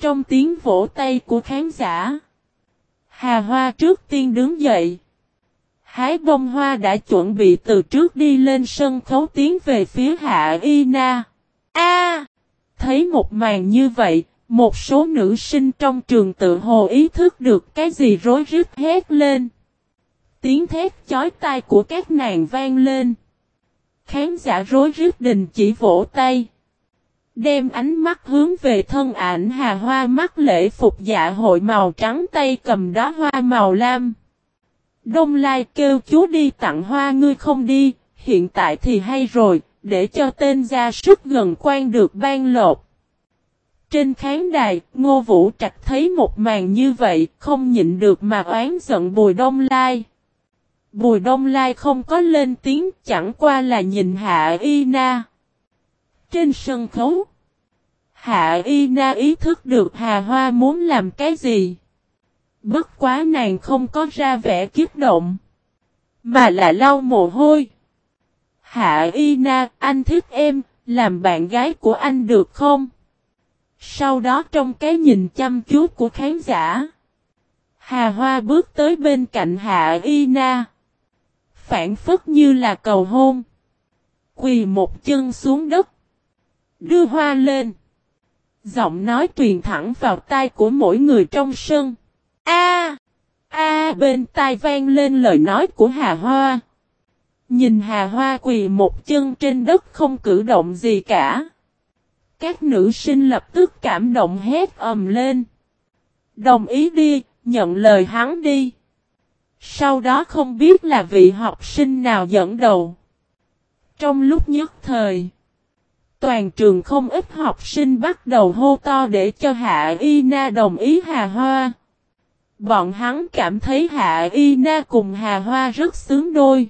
Trong tiếng vỗ tay của khán giả. Hà Hoa trước tiên đứng dậy. Hái bông hoa đã chuẩn bị từ trước đi lên sân khấu tiến về phía Hạ Y Na. A! thấy một màn như vậy, một số nữ sinh trong trường tự hồ ý thức được cái gì rối rít hét lên. Tiếng thét chói tai của các nàng vang lên. Khán giả rối rít đình chỉ vỗ tay. Đem ánh mắt hướng về thân ảnh hà hoa mắt lễ phục dạ hội màu trắng tay cầm đó hoa màu lam. Đông Lai kêu chú đi tặng hoa ngươi không đi, hiện tại thì hay rồi, để cho tên gia sức gần quan được ban lột. Trên khán đài, Ngô Vũ Trạch thấy một màn như vậy, không nhịn được mà oán giận Bùi Đông Lai. Bùi Đông Lai không có lên tiếng, chẳng qua là nhìn Hạ Y Na. Trên sân khấu, Hạ Y Na ý thức được Hà Hoa muốn làm cái gì. Bất quá nàng không có ra vẻ kiếp động, mà là lau mồ hôi. Hạ Y Na, anh thích em, làm bạn gái của anh được không? Sau đó trong cái nhìn chăm chú của khán giả, Hà Hoa bước tới bên cạnh Hạ Y Na. Phản phất như là cầu hôn. Quỳ một chân xuống đất. Đưa hoa lên. Giọng nói truyền thẳng vào tai của mỗi người trong sân. A, a bên tai vang lên lời nói của Hà Hoa. Nhìn Hà Hoa quỳ một chân trên đất không cử động gì cả. Các nữ sinh lập tức cảm động hét ầm lên. Đồng ý đi, nhận lời hắn đi. Sau đó không biết là vị học sinh nào dẫn đầu. Trong lúc nhất thời, toàn trường không ít học sinh bắt đầu hô to để cho Hạ Y Na đồng ý Hà Hoa. Bọn hắn cảm thấy Hạ Y Na cùng Hà Hoa rất sướng đôi.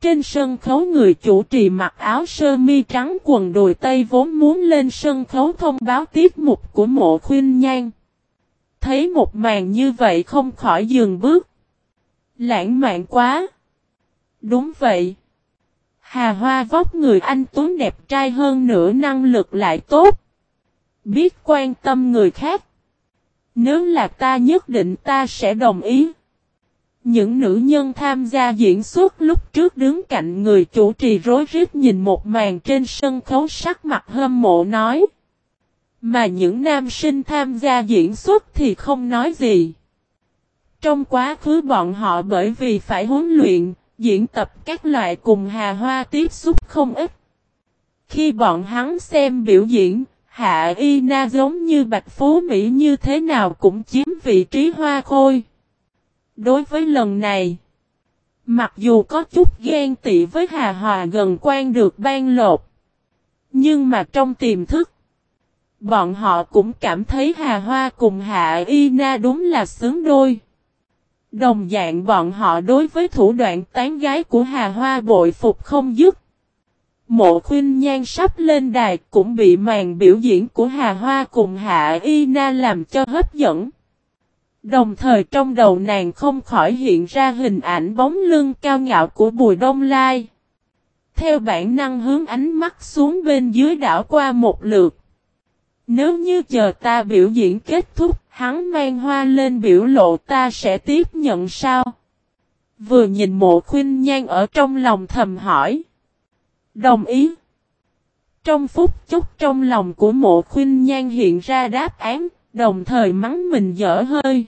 Trên sân khấu người chủ trì mặc áo sơ mi trắng quần đùi tây vốn muốn lên sân khấu thông báo tiết mục của mộ khuyên nhan. Thấy một màn như vậy không khỏi dừng bước. Lãng mạn quá. Đúng vậy. Hà Hoa vóc người anh Tuấn đẹp trai hơn nữa năng lực lại tốt. Biết quan tâm người khác. Nếu là ta nhất định ta sẽ đồng ý. Những nữ nhân tham gia diễn xuất lúc trước đứng cạnh người chủ trì rối rít nhìn một màn trên sân khấu sắc mặt hâm mộ nói. Mà những nam sinh tham gia diễn xuất thì không nói gì. Trong quá khứ bọn họ bởi vì phải huấn luyện, diễn tập các loại cùng Hà Hoa tiếp xúc không ít. Khi bọn hắn xem biểu diễn, Hạ Y Na giống như Bạch Phú Mỹ như thế nào cũng chiếm vị trí hoa khôi. Đối với lần này, mặc dù có chút ghen tị với Hà Hòa gần quan được ban lột, nhưng mà trong tiềm thức, bọn họ cũng cảm thấy Hà Hoa cùng Hạ Y Na đúng là xứng đôi. Đồng dạng bọn họ đối với thủ đoạn tán gái của Hà Hoa bội phục không dứt. Mộ khuyên nhan sắp lên đài cũng bị màn biểu diễn của Hà Hoa cùng Hạ Y Na làm cho hấp dẫn. Đồng thời trong đầu nàng không khỏi hiện ra hình ảnh bóng lưng cao ngạo của Bùi Đông Lai. Theo bản năng hướng ánh mắt xuống bên dưới đảo qua một lượt. Nếu như chờ ta biểu diễn kết thúc, hắn mang hoa lên biểu lộ ta sẽ tiếp nhận sao? Vừa nhìn mộ khuyên nhan ở trong lòng thầm hỏi. Đồng ý. Trong phút chốc trong lòng của mộ khuyên nhan hiện ra đáp án, đồng thời mắng mình dở hơi.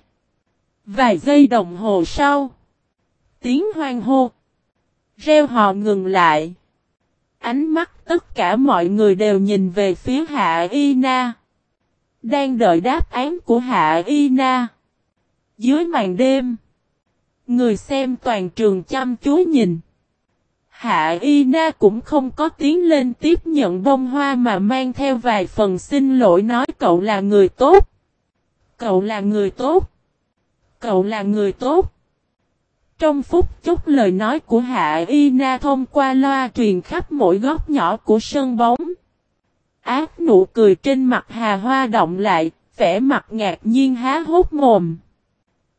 Vài giây đồng hồ sau. Tiếng hoang hô. Reo hò ngừng lại. Ánh mắt tất cả mọi người đều nhìn về phía Hạ Y Na. Đang đợi đáp án của Hạ Y Na. Dưới màn đêm. Người xem toàn trường chăm chú nhìn. Hạ Y Na cũng không có tiếng lên tiếp nhận bông hoa mà mang theo vài phần xin lỗi nói cậu là người tốt. Cậu là người tốt. Cậu là người tốt. Trong phút chốc lời nói của Hạ Y Na thông qua loa truyền khắp mỗi góc nhỏ của sân bóng. Ác nụ cười trên mặt Hà Hoa động lại, vẻ mặt ngạc nhiên há hốt mồm.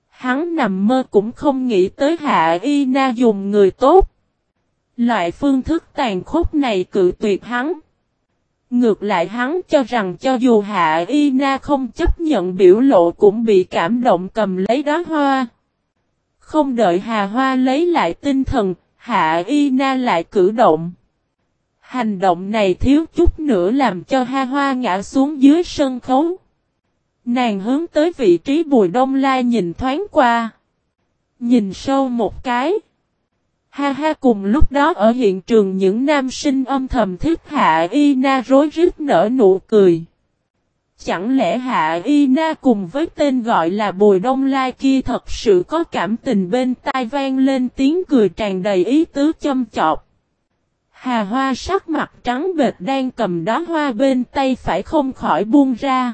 Hắn nằm mơ cũng không nghĩ tới Hạ Y Na dùng người tốt. Loại phương thức tàn khốc này cự tuyệt hắn. Ngược lại hắn cho rằng cho dù Hạ Y Na không chấp nhận biểu lộ cũng bị cảm động cầm lấy đó hoa. Không đợi Hà Hoa lấy lại tinh thần, Hạ Y Na lại cử động. Hành động này thiếu chút nữa làm cho Hà Hoa ngã xuống dưới sân khấu. Nàng hướng tới vị trí bùi đông lai nhìn thoáng qua. Nhìn sâu một cái. Ha ha cùng lúc đó ở hiện trường những nam sinh âm thầm thức Hạ Y Na rối rít nở nụ cười. Chẳng lẽ Hạ Y Na cùng với tên gọi là Bùi Đông Lai kia thật sự có cảm tình bên tai vang lên tiếng cười tràn đầy ý tứ châm chọc. Hà hoa sắc mặt trắng bệt đang cầm đó hoa bên tay phải không khỏi buông ra.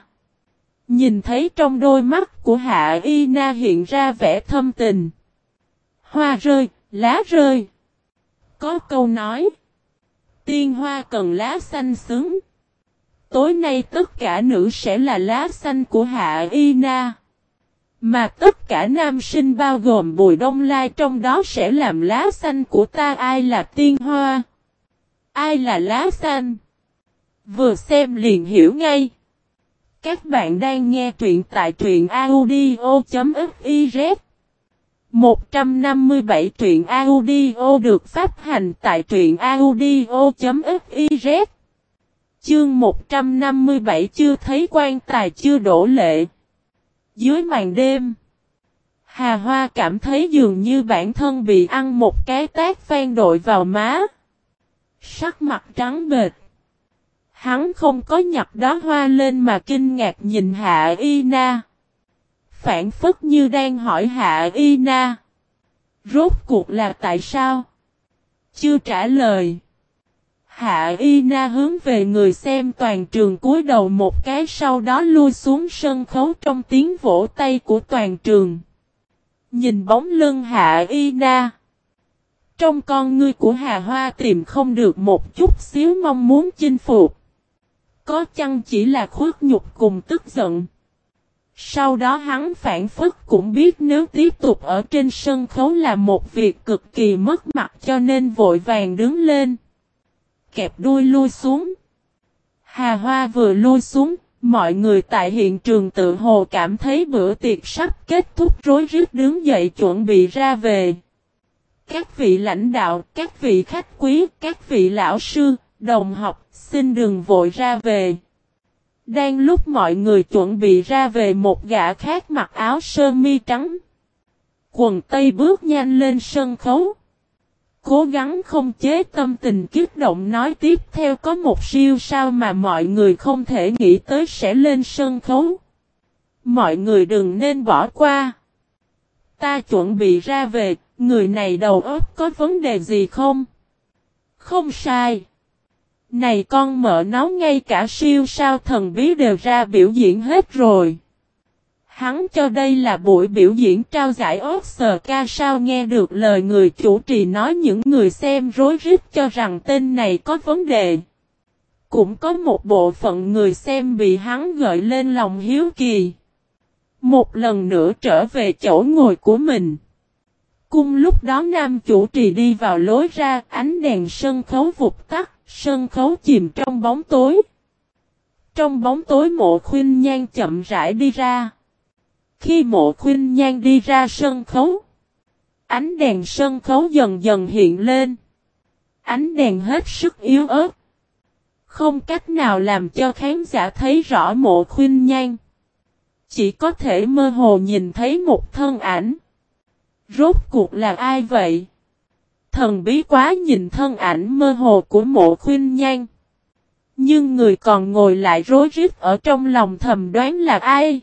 Nhìn thấy trong đôi mắt của Hạ Y Na hiện ra vẻ thâm tình. Hoa rơi, lá rơi. Có câu nói. Tiên hoa cần lá xanh xứng. Tối nay tất cả nữ sẽ là lá xanh của Hạ Y Na. Mà tất cả nam sinh bao gồm Bùi Đông Lai trong đó sẽ làm lá xanh của ta, ai là tiên hoa. Ai là lá xanh. Vừa xem liền hiểu ngay. Các bạn đang nghe truyện tại truyện audio.fiz 157 truyện audio được phát hành tại truyện audio.fiz Chương 157 chưa thấy quan tài chưa đổ lệ Dưới màn đêm, Hà Hoa cảm thấy dường như bản thân bị ăn một cái tát phan đội vào má Sắc mặt trắng bệt Hắn không có nhặt đó hoa lên mà kinh ngạc nhìn Hạ Y Na. Phản phất như đang hỏi Hạ Y Na. Rốt cuộc là tại sao? Chưa trả lời. Hạ Y Na hướng về người xem toàn trường cúi đầu một cái sau đó lui xuống sân khấu trong tiếng vỗ tay của toàn trường. Nhìn bóng lưng Hạ Y Na. Trong con ngươi của Hà Hoa tìm không được một chút xíu mong muốn chinh phục. Có chăng chỉ là khuất nhục cùng tức giận. Sau đó hắn phản phất cũng biết nếu tiếp tục ở trên sân khấu là một việc cực kỳ mất mặt cho nên vội vàng đứng lên. Kẹp đuôi lui xuống. Hà Hoa vừa lui xuống, mọi người tại hiện trường tự hồ cảm thấy bữa tiệc sắp kết thúc rối rít đứng dậy chuẩn bị ra về. Các vị lãnh đạo, các vị khách quý, các vị lão sư, đồng học, xin đừng vội ra về. Đang lúc mọi người chuẩn bị ra về một gã khác mặc áo sơ mi trắng. Quần tây bước nhanh lên sân khấu. Cố gắng không chế tâm tình kiếp động nói tiếp theo có một siêu sao mà mọi người không thể nghĩ tới sẽ lên sân khấu. Mọi người đừng nên bỏ qua. Ta chuẩn bị ra về, người này đầu óc có vấn đề gì không? Không sai. Này con mở nó ngay cả siêu sao thần bí đều ra biểu diễn hết rồi. Hắn cho đây là buổi biểu diễn trao giải Oscar ca sao nghe được lời người chủ trì nói những người xem rối rít cho rằng tên này có vấn đề. Cũng có một bộ phận người xem bị hắn gợi lên lòng hiếu kỳ. Một lần nữa trở về chỗ ngồi của mình. Cung lúc đó nam chủ trì đi vào lối ra, ánh đèn sân khấu vụt tắt. Sân khấu chìm trong bóng tối. Trong bóng tối mộ khuyên nhan chậm rãi đi ra. Khi mộ khuyên nhan đi ra sân khấu. Ánh đèn sân khấu dần dần hiện lên. Ánh đèn hết sức yếu ớt. Không cách nào làm cho khán giả thấy rõ mộ khuyên nhan. Chỉ có thể mơ hồ nhìn thấy một thân ảnh. Rốt cuộc là ai vậy? Thần bí quá nhìn thân ảnh mơ hồ của mộ khuyên nhan. Nhưng người còn ngồi lại rối rít ở trong lòng thầm đoán là ai.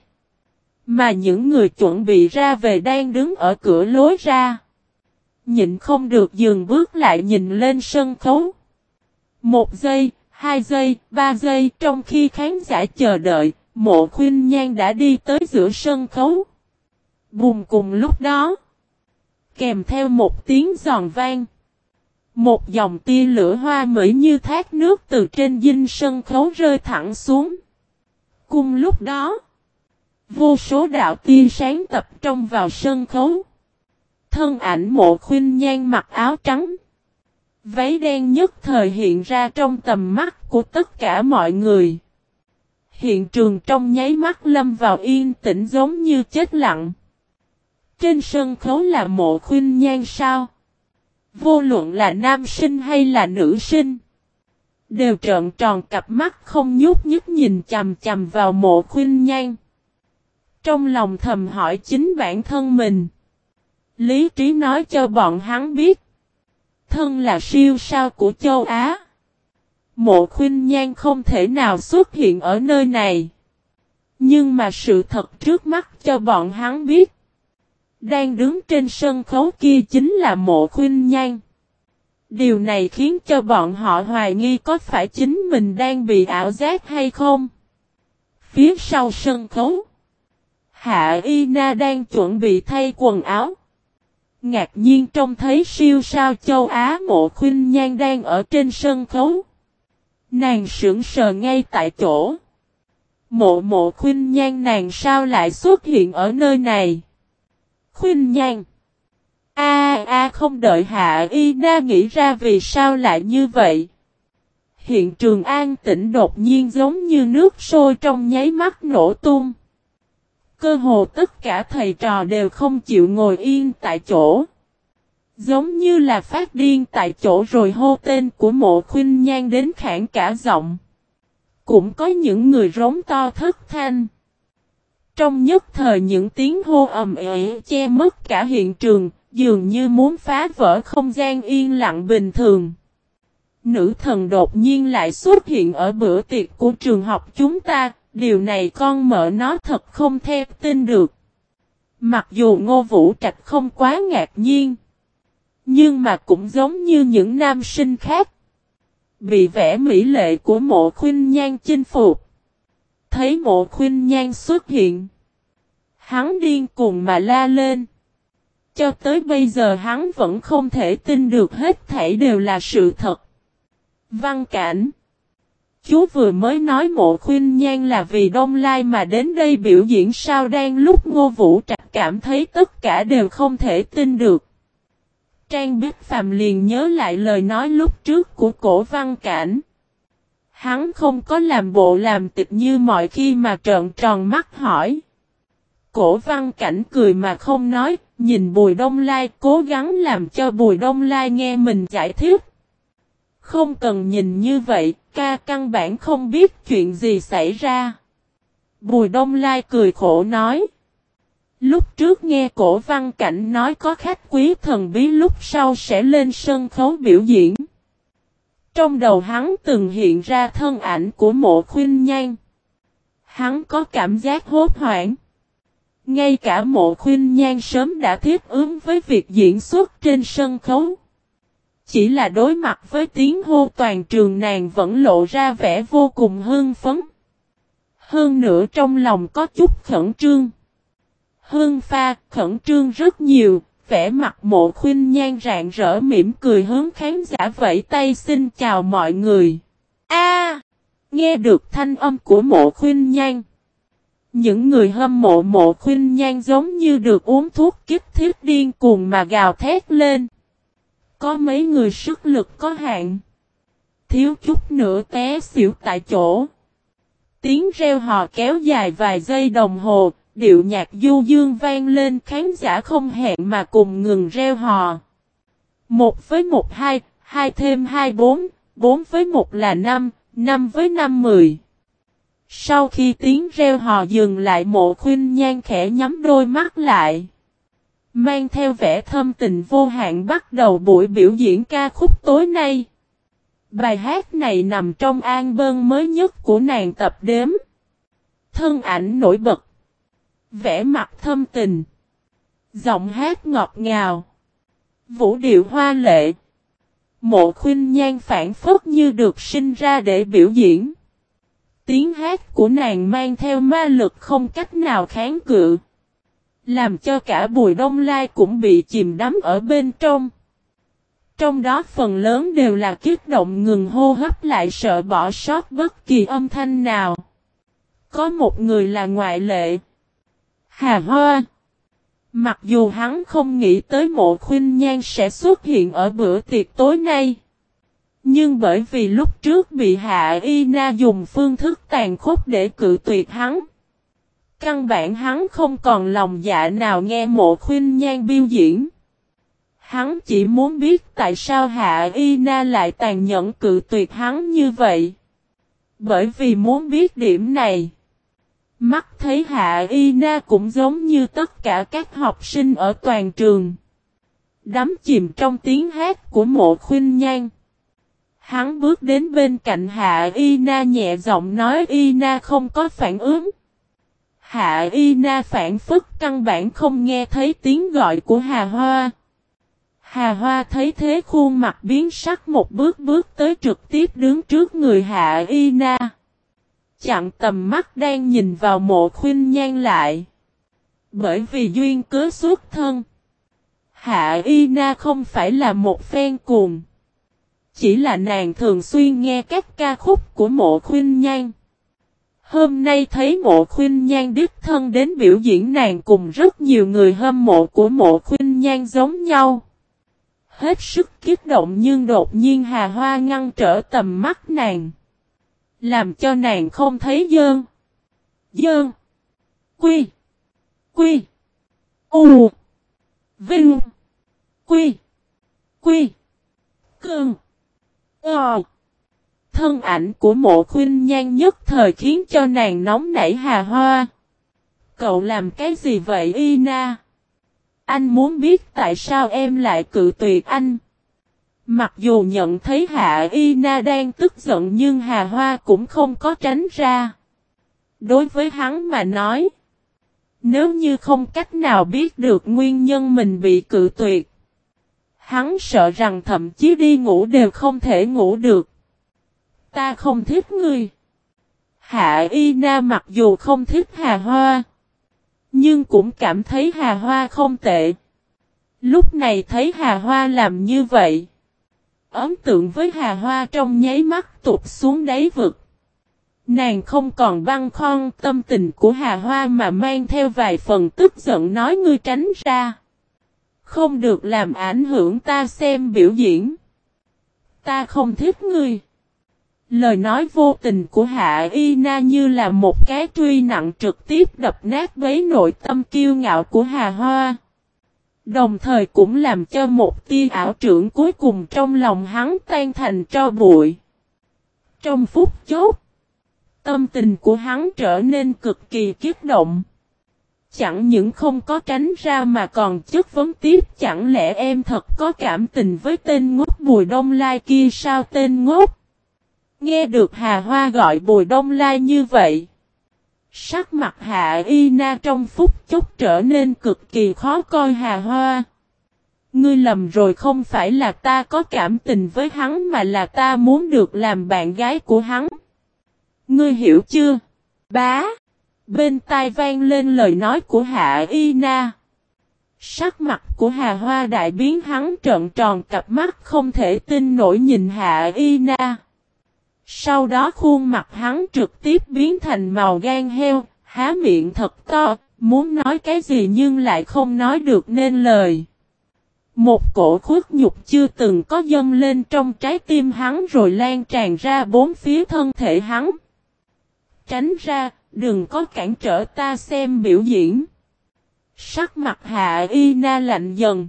Mà những người chuẩn bị ra về đang đứng ở cửa lối ra. Nhịn không được dừng bước lại nhìn lên sân khấu. Một giây, hai giây, ba giây trong khi khán giả chờ đợi, mộ khuyên nhan đã đi tới giữa sân khấu. Bùm cùng lúc đó kèm theo một tiếng giòn vang. Một dòng tia lửa hoa mỹ như thác nước từ trên dinh sân khấu rơi thẳng xuống. Cùng lúc đó, vô số đạo tia sáng tập trung vào sân khấu. Thân ảnh mộ khuyên nhan mặc áo trắng. Váy đen nhất thời hiện ra trong tầm mắt của tất cả mọi người. Hiện trường trong nháy mắt lâm vào yên tĩnh giống như chết lặng. Trên sân khấu là mộ khuyên nhan sao? Vô luận là nam sinh hay là nữ sinh. Đều trợn tròn cặp mắt không nhúc nhích nhìn chầm chầm vào mộ khuyên nhan. Trong lòng thầm hỏi chính bản thân mình. Lý trí nói cho bọn hắn biết. Thân là siêu sao của châu Á. Mộ khuyên nhan không thể nào xuất hiện ở nơi này. Nhưng mà sự thật trước mắt cho bọn hắn biết. Đang đứng trên sân khấu kia chính là mộ khuyên nhan. Điều này khiến cho bọn họ hoài nghi có phải chính mình đang bị ảo giác hay không. Phía sau sân khấu. Hạ Y Na đang chuẩn bị thay quần áo. Ngạc nhiên trông thấy siêu sao châu Á mộ khuyên nhan đang ở trên sân khấu. Nàng sững sờ ngay tại chỗ. Mộ mộ khuyên nhan nàng sao lại xuất hiện ở nơi này. Khuyên nhan. A a, không đợi Hạ Y Na nghĩ ra vì sao lại như vậy. Hiện trường an tĩnh đột nhiên giống như nước sôi trong nháy mắt nổ tung. Cơ hồ tất cả thầy trò đều không chịu ngồi yên tại chỗ. Giống như là phát điên tại chỗ rồi hô tên của mộ khuyên nhan đến khản cả giọng. Cũng có những người rống to thất thanh. Trong nhất thời những tiếng hô ầm ĩ che mất cả hiện trường, dường như muốn phá vỡ không gian yên lặng bình thường. Nữ thần đột nhiên lại xuất hiện ở bữa tiệc của trường học chúng ta, điều này con mở nó thật không thể tin được. Mặc dù Ngô Vũ Trạch không quá ngạc nhiên, nhưng mà cũng giống như những nam sinh khác. Bị vẻ mỹ lệ của mộ khuyên nhan chinh phục. Thấy mộ khuyên nhan xuất hiện. Hắn điên cuồng mà la lên. Cho tới bây giờ hắn vẫn không thể tin được hết thảy đều là sự thật. Văn cảnh Chú vừa mới nói mộ khuyên nhan là vì Đông Lai mà đến đây biểu diễn sao đang lúc ngô vũ trạch cảm thấy tất cả đều không thể tin được. Trang Bích Phạm liền nhớ lại lời nói lúc trước của cổ văn cảnh. Hắn không có làm bộ làm tịch như mọi khi mà trợn tròn mắt hỏi. Cổ văn cảnh cười mà không nói, nhìn Bùi Đông Lai cố gắng làm cho Bùi Đông Lai nghe mình giải thích. Không cần nhìn như vậy, ca căn bản không biết chuyện gì xảy ra. Bùi Đông Lai cười khổ nói. Lúc trước nghe cổ văn cảnh nói có khách quý thần bí lúc sau sẽ lên sân khấu biểu diễn. Trong đầu hắn từng hiện ra thân ảnh của mộ khuyên nhan. Hắn có cảm giác hốt hoảng. Ngay cả mộ khuyên nhan sớm đã thiết ứng với việc diễn xuất trên sân khấu. Chỉ là đối mặt với tiếng hô toàn trường nàng vẫn lộ ra vẻ vô cùng hưng phấn. Hơn nữa trong lòng có chút khẩn trương. Hương pha khẩn trương rất nhiều, vẻ mặt mộ khuyên nhan rạng rỡ mỉm cười hướng khán giả vẫy tay xin chào mọi người. A, Nghe được thanh âm của mộ khuyên nhan. Những người hâm mộ mộ khuyên nhan giống như được uống thuốc kích thiết điên cuồng mà gào thét lên. Có mấy người sức lực có hạn. Thiếu chút nữa té xỉu tại chỗ. Tiếng reo hò kéo dài vài giây đồng hồ, điệu nhạc du dương vang lên khán giả không hẹn mà cùng ngừng reo hò. Một với một hai, hai thêm hai bốn, bốn với một là năm, năm với năm mười. Sau khi tiếng reo hò dừng lại mộ khuyên nhan khẽ nhắm đôi mắt lại. Mang theo vẻ thâm tình vô hạn bắt đầu buổi biểu diễn ca khúc tối nay. Bài hát này nằm trong an bơn mới nhất của nàng tập đếm. Thân ảnh nổi bật. Vẻ mặt thâm tình. Giọng hát ngọt ngào. Vũ điệu hoa lệ. Mộ khuyên nhan phản phất như được sinh ra để biểu diễn. Tiếng hát của nàng mang theo ma lực không cách nào kháng cự. Làm cho cả bùi đông lai cũng bị chìm đắm ở bên trong. Trong đó phần lớn đều là kiết động ngừng hô hấp lại sợ bỏ sót bất kỳ âm thanh nào. Có một người là ngoại lệ. Hà Hoa. Mặc dù hắn không nghĩ tới mộ khuyên nhan sẽ xuất hiện ở bữa tiệc tối nay. Nhưng bởi vì lúc trước bị Hạ Y Na dùng phương thức tàn khốc để cự tuyệt hắn. Căn bản hắn không còn lòng dạ nào nghe mộ khuyên nhan biêu diễn. Hắn chỉ muốn biết tại sao Hạ Y Na lại tàn nhẫn cự tuyệt hắn như vậy. Bởi vì muốn biết điểm này. Mắt thấy Hạ Y Na cũng giống như tất cả các học sinh ở toàn trường. Đắm chìm trong tiếng hát của mộ khuyên nhan. Hắn bước đến bên cạnh Hạ Y Na nhẹ giọng nói, Y Na không có phản ứng. Hạ Y Na phản phức căn bản không nghe thấy tiếng gọi của Hà Hoa. Hà Hoa thấy thế khuôn mặt biến sắc một bước bước tới trực tiếp đứng trước người Hạ Y Na. Chặn tầm mắt đang nhìn vào mộ khuyên nhan lại. Bởi vì duyên cớ xuất thân. Hạ Y Na không phải là một phen cuồng. Chỉ là nàng thường xuyên nghe các ca khúc của mộ khuyên nhan. Hôm nay thấy mộ khuyên nhan đích thân đến biểu diễn nàng cùng rất nhiều người hâm mộ của mộ khuyên nhan giống nhau. Hết sức kích động nhưng đột nhiên hà hoa ngăn trở tầm mắt nàng. Làm cho nàng không thấy dơn. Dơn. Quy. Quy. U. Vinh. Quy. Quy. Cương. Ờ. Thân ảnh của mộ khuyên nhan nhất thời khiến cho nàng nóng nảy hà hoa. Cậu làm cái gì vậy, Ina? Anh muốn biết tại sao em lại cự tuyệt anh. Mặc dù nhận thấy Hạ Ina đang tức giận nhưng Hà Hoa cũng không có tránh ra. Đối với hắn mà nói. Nếu như không cách nào biết được nguyên nhân mình bị cự tuyệt. Hắn sợ rằng thậm chí đi ngủ đều không thể ngủ được. Ta không thích ngươi. Hạ Y Na mặc dù không thích Hà Hoa. Nhưng cũng cảm thấy Hà Hoa không tệ. Lúc này thấy Hà Hoa làm như vậy. Ấn tượng với Hà Hoa trong nháy mắt tụt xuống đáy vực. Nàng không còn băng khoăn tâm tình của Hà Hoa mà mang theo vài phần tức giận nói ngươi tránh ra. Không được làm ảnh hưởng ta xem biểu diễn. Ta không thích ngươi. Lời nói vô tình của Hạ Y Na như là một cái truy nặng trực tiếp đập nát bấy nội tâm kiêu ngạo của Hà Hoa. Đồng thời cũng làm cho một tia ảo trưởng cuối cùng trong lòng hắn tan thành tro bụi. Trong phút chốt, tâm tình của hắn trở nên cực kỳ kiếp động. Chẳng những không có tránh ra mà còn chất vấn tiếp chẳng lẽ em thật có cảm tình với tên ngốc Bùi Đông Lai kia sao tên ngốc? Nghe được Hà Hoa gọi Bùi Đông Lai như vậy. Sắc mặt Hạ Y Na trong phút chốc trở nên cực kỳ khó coi Hà Hoa. Ngươi lầm rồi không phải là ta có cảm tình với hắn mà là ta muốn được làm bạn gái của hắn. Ngươi hiểu chưa? Bá! Bên tai vang lên lời nói của Hạ Y Na. Sắc mặt của Hà Hoa đại biến, hắn trợn tròn cặp mắt không thể tin nổi nhìn Hạ Y Na. Sau đó khuôn mặt hắn trực tiếp biến thành màu gan heo, há miệng thật to, muốn nói cái gì nhưng lại không nói được nên lời. Một cổ khuất nhục chưa từng có dâng lên trong trái tim hắn rồi lan tràn ra bốn phía thân thể hắn. Tránh ra, đừng có cản trở ta xem biểu diễn. Sắc mặt hạ y na lạnh dần.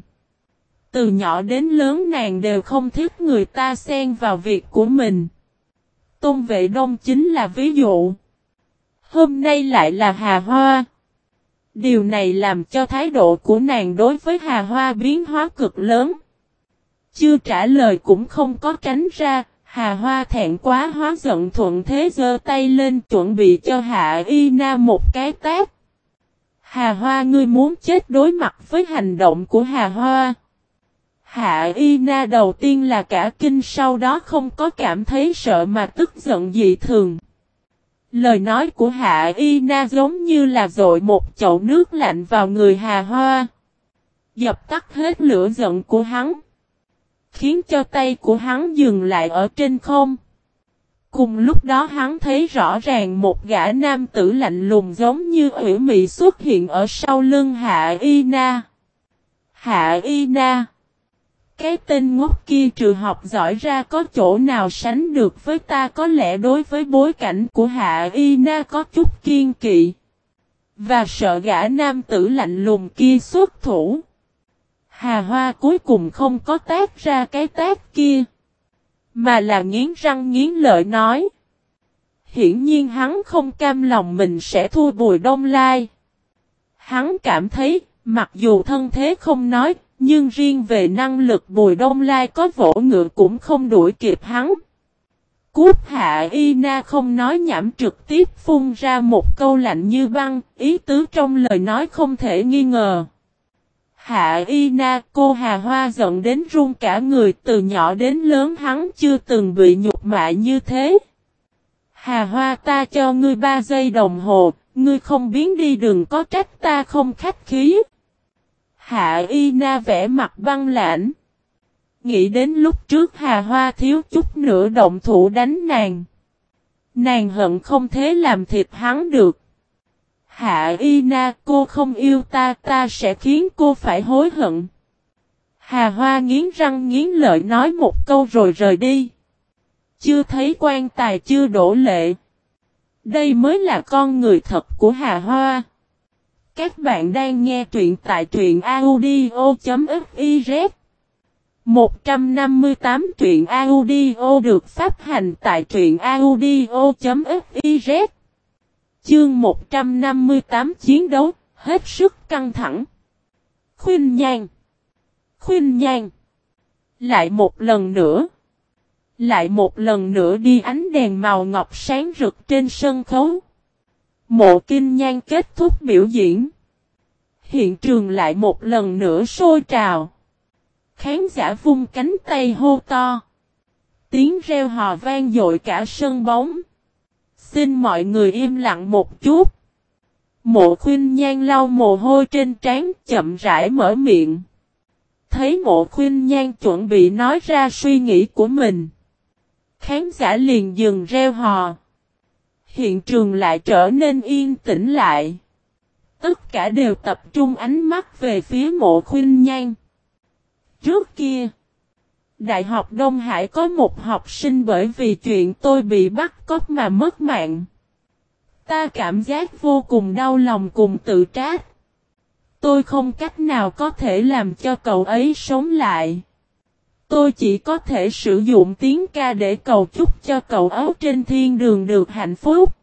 Từ nhỏ đến lớn nàng đều không thích người ta xen vào việc của mình. Tôn vệ đông chính là ví dụ. Hôm nay lại là Hà Hoa. Điều này làm cho thái độ của nàng đối với Hà Hoa biến hóa cực lớn. Chưa trả lời cũng không có tránh ra, Hà Hoa thẹn quá hóa giận thuận thế giơ tay lên chuẩn bị cho Hạ Y Na một cái tát. Hà Hoa ngươi muốn chết đối mặt với hành động của Hà Hoa. Hạ Y Na đầu tiên là cả kinh, sau đó không có cảm thấy sợ mà tức giận dị thường. Lời nói của Hạ Y Na giống như là dội một chậu nước lạnh vào người Hà Hoa. Dập tắt hết lửa giận của hắn. Khiến cho tay của hắn dừng lại ở trên không. Cùng lúc đó hắn thấy rõ ràng một gã nam tử lạnh lùng giống như ủy mị xuất hiện ở sau lưng Hạ Y Na. Hạ Y Na cái tên ngốc kia trừ học giỏi ra có chỗ nào sánh được với ta có lẽ đối với bối cảnh của Hạ Y Na có chút kiên kỵ. Và sợ gã nam tử lạnh lùng kia xuất thủ. Hà Hoa cuối cùng không có tác ra cái tác kia. Mà là nghiến răng nghiến lợi nói. Hiển nhiên hắn không cam lòng mình sẽ thua bùi đông lai. Hắn cảm thấy, mặc dù thân thế không nói, nhưng riêng về năng lực bùi đông lai có vỗ ngựa cũng không đuổi kịp hắn. Cúp hạ y na không nói nhảm trực tiếp phun ra một câu lạnh như băng, ý tứ trong lời nói không thể nghi ngờ. Hạ y na cô hà hoa giận đến run cả người từ nhỏ đến lớn hắn chưa từng bị nhục mạ như thế. Hà hoa ta cho ngươi ba giây đồng hồ, ngươi không biến đi đừng có trách ta không khách khí. Hạ y na vẽ mặt băng lãnh. Nghĩ đến lúc trước Hà Hoa thiếu chút nữa động thủ đánh nàng. Nàng hận không thế làm thịt hắn được. Hạ y na, cô không yêu ta ta sẽ khiến cô phải hối hận. Hà Hoa nghiến răng nghiến lợi nói một câu rồi rời đi. Chưa thấy quan tài, chưa đổ lệ. Đây mới là con người thật của Hà Hoa. Các bạn đang nghe truyện tại truyện audio.fiz 158 truyện audio được phát hành tại truyện audio.fiz Chương 158 chiến đấu, hết sức căng thẳng. Khuyên nhang Khuyên nhang Lại một lần nữa. Lại một lần nữa đi ánh đèn màu ngọc sáng rực trên sân khấu. Mộ kinh nhan kết thúc biểu diễn. Hiện trường lại một lần nữa sôi trào. Khán giả vung cánh tay hô to. Tiếng reo hò vang dội cả sân bóng. Xin mọi người im lặng một chút. Mộ khuyên nhan lau mồ hôi trên trán, chậm rãi mở miệng. Thấy mộ khuyên nhan chuẩn bị nói ra suy nghĩ của mình. Khán giả liền dừng reo hò. Hiện trường lại trở nên yên tĩnh lại. Tất cả đều tập trung ánh mắt về phía mộ khuyên nhan. Trước kia, Đại học Đông Hải có một học sinh bởi vì chuyện tôi bị bắt cóc mà mất mạng. Ta cảm giác vô cùng đau lòng cùng tự trách. Tôi không cách nào có thể làm cho cậu ấy sống lại. Tôi chỉ có thể sử dụng tiếng ca để cầu chúc cho cậu ấu trên thiên đường được hạnh phúc.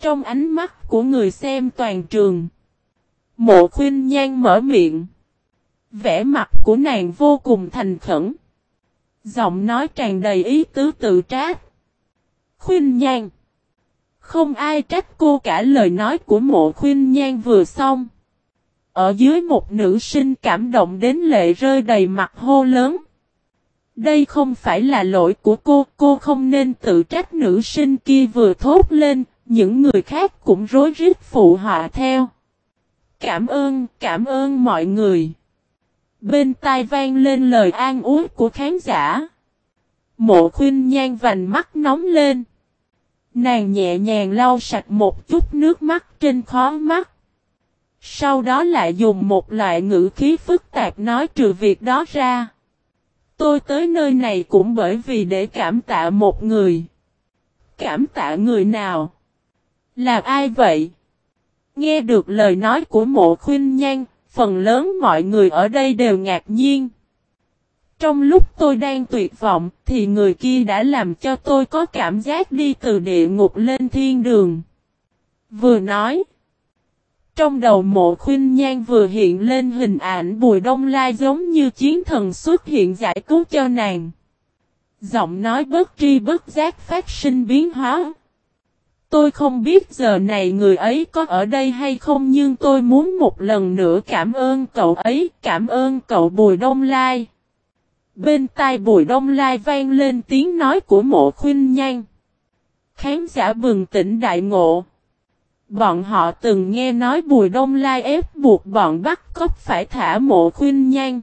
Trong ánh mắt của người xem toàn trường. Mộ khuyên nhan mở miệng. Vẻ mặt của nàng vô cùng thành khẩn. Giọng nói tràn đầy ý tứ tự trách. Khuyên nhan. Không ai trách cô cả, lời nói của mộ khuyên nhan vừa xong. Ở dưới một nữ sinh cảm động đến lệ rơi đầy mặt hô lớn. Đây không phải là lỗi của cô, cô không nên tự trách nữ sinh kia vừa thốt lên, những người khác cũng rối rít phụ họa theo. Cảm ơn, cảm ơn mọi người. Bên tai vang lên lời an ủi của khán giả. Mộ khuyên nhan vành mắt nóng lên. Nàng nhẹ nhàng lau sạch một chút nước mắt trên khó mắt. Sau đó lại dùng một loại ngữ khí phức tạp nói trừ việc đó ra. Tôi tới nơi này cũng bởi vì để cảm tạ một người. Cảm tạ người nào? Là ai vậy? Nghe được lời nói của mộ khuyên nhan, phần lớn mọi người ở đây đều ngạc nhiên. Trong lúc tôi đang tuyệt vọng thì người kia đã làm cho tôi có cảm giác đi từ địa ngục lên thiên đường. Vừa nói. Trong đầu mộ khuyên nhan vừa hiện lên hình ảnh bùi đông lai giống như chiến thần xuất hiện giải cứu cho nàng. Giọng nói bất tri bất giác phát sinh biến hóa. Tôi không biết giờ này người ấy có ở đây hay không nhưng tôi muốn một lần nữa cảm ơn cậu ấy, cảm ơn cậu Bùi Đông Lai. Bên tai Bùi Đông Lai vang lên tiếng nói của mộ khuyên nhan. Khán giả bừng tỉnh đại ngộ. Bọn họ từng nghe nói Bùi Đông Lai ép buộc bọn bắt cóc phải thả mộ khuyên nhan.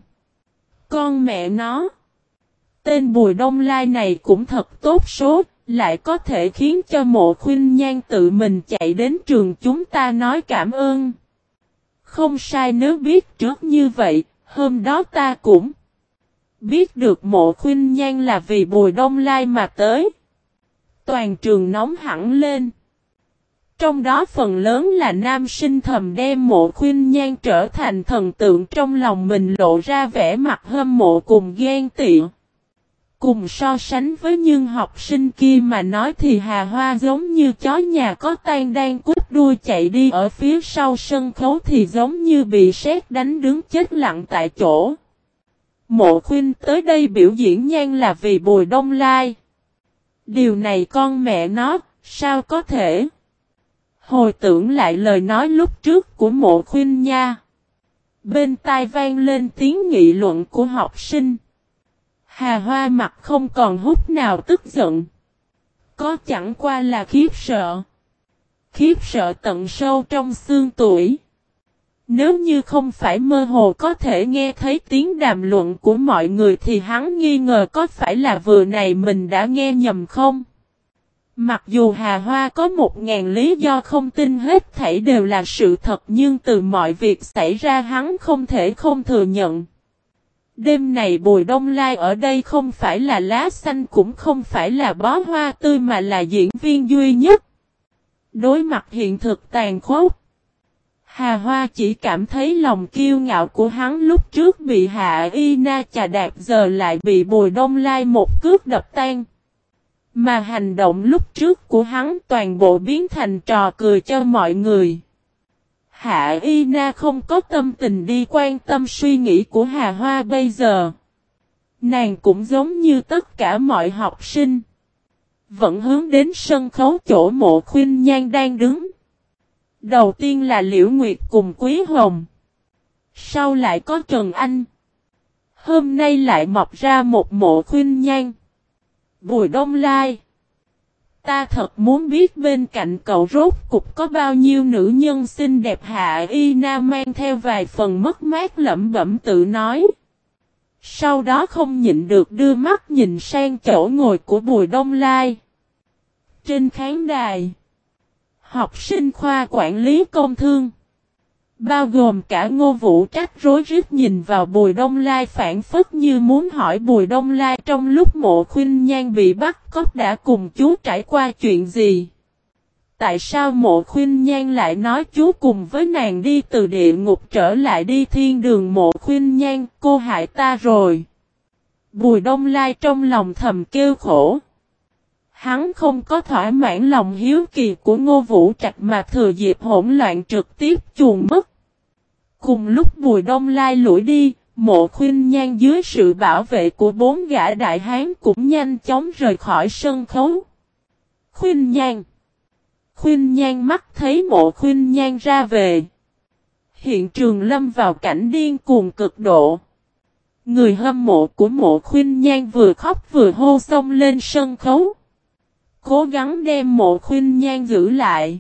Con mẹ nó. Tên Bùi Đông Lai này cũng thật tốt số, lại có thể khiến cho mộ khuyên nhan tự mình chạy đến trường chúng ta nói cảm ơn. Không sai nếu biết trước như vậy, hôm đó ta cũng. Biết được mộ khuyên nhan là vì bùi đông lai mà tới. Toàn trường nóng hẳn lên. Trong đó phần lớn là nam sinh thầm đem mộ khuyên nhan trở thành thần tượng trong lòng mình lộ ra vẻ mặt hâm mộ cùng ghen tị. Cùng so sánh với những học sinh kia mà nói thì Hà Hoa giống như chó nhà có tan đang cút đuôi chạy đi ở phía sau sân khấu thì giống như bị sét đánh đứng chết lặng tại chỗ. Mộ khuyên tới đây biểu diễn nhan là vì bùi đông lai. Điều này con mẹ nó, sao có thể? Hồi tưởng lại lời nói lúc trước của mộ khuyên nha. Bên tai vang lên tiếng nghị luận của học sinh. Hà hoa mặt không còn hút nào tức giận. Có chẳng qua là khiếp sợ. Khiếp sợ tận sâu trong xương tuổi. Nếu như không phải mơ hồ có thể nghe thấy tiếng đàm luận của mọi người thì hắn nghi ngờ có phải là vừa này mình đã nghe nhầm không? Mặc dù Hà Hoa có một ngàn lý do không tin hết thảy đều là sự thật nhưng từ mọi việc xảy ra hắn không thể không thừa nhận. Đêm này Bùi Đông Lai ở đây không phải là lá xanh cũng không phải là bó hoa tươi mà là diễn viên duy nhất. Đối mặt hiện thực tàn khốc. Hà Hoa chỉ cảm thấy lòng kiêu ngạo của hắn lúc trước bị Hạ Y Na chà đạp giờ lại bị Bùi Đông Lai một cước đập tan. Mà hành động lúc trước của hắn toàn bộ biến thành trò cười cho mọi người. Hạ Y Na không có tâm tình đi quan tâm suy nghĩ của Hà Hoa bây giờ. Nàng cũng giống như tất cả mọi học sinh. Vẫn hướng đến sân khấu chỗ mộ khuyên nhan đang đứng. Đầu tiên là Liễu Nguyệt cùng Quý Hồng. Sau lại có Trần Anh. Hôm nay lại mọc ra một mộ khuyên nhan. Bùi Đông Lai. Ta thật muốn biết bên cạnh cậu rốt cục có bao nhiêu nữ nhân xinh đẹp hạ y na mang theo vài phần mất mát lẩm bẩm tự nói. Sau đó không nhịn được đưa mắt nhìn sang chỗ ngồi của Bùi Đông Lai. Trên khán đài. Học sinh khoa quản lý công thương. Bao gồm cả ngô vũ trách rối rít nhìn vào bùi đông lai phản phất như muốn hỏi bùi đông lai trong lúc mộ khuyên nhan bị bắt cóc đã cùng chú trải qua chuyện gì. Tại sao mộ khuyên nhan lại nói chú cùng với nàng đi từ địa ngục trở lại đi thiên đường mộ khuyên nhan, cô hại ta rồi. Bùi đông lai trong lòng thầm kêu khổ. Hắn không có thỏa mãn lòng hiếu kỳ của ngô vũ trạch mà thừa dịp hỗn loạn trực tiếp chuồn mất. Cùng lúc Bùi Đông Lai lủi đi, mộ khuyên nhan dưới sự bảo vệ của bốn gã đại hán cũng nhanh chóng rời khỏi sân khấu. Khuyên nhan Khuyên nhan mắt thấy mộ khuyên nhan ra về. Hiện trường lâm vào cảnh điên cuồng cực độ. Người hâm mộ của mộ khuyên nhan vừa khóc vừa hô xông lên sân khấu. Cố gắng đem mộ khuyên nhan giữ lại.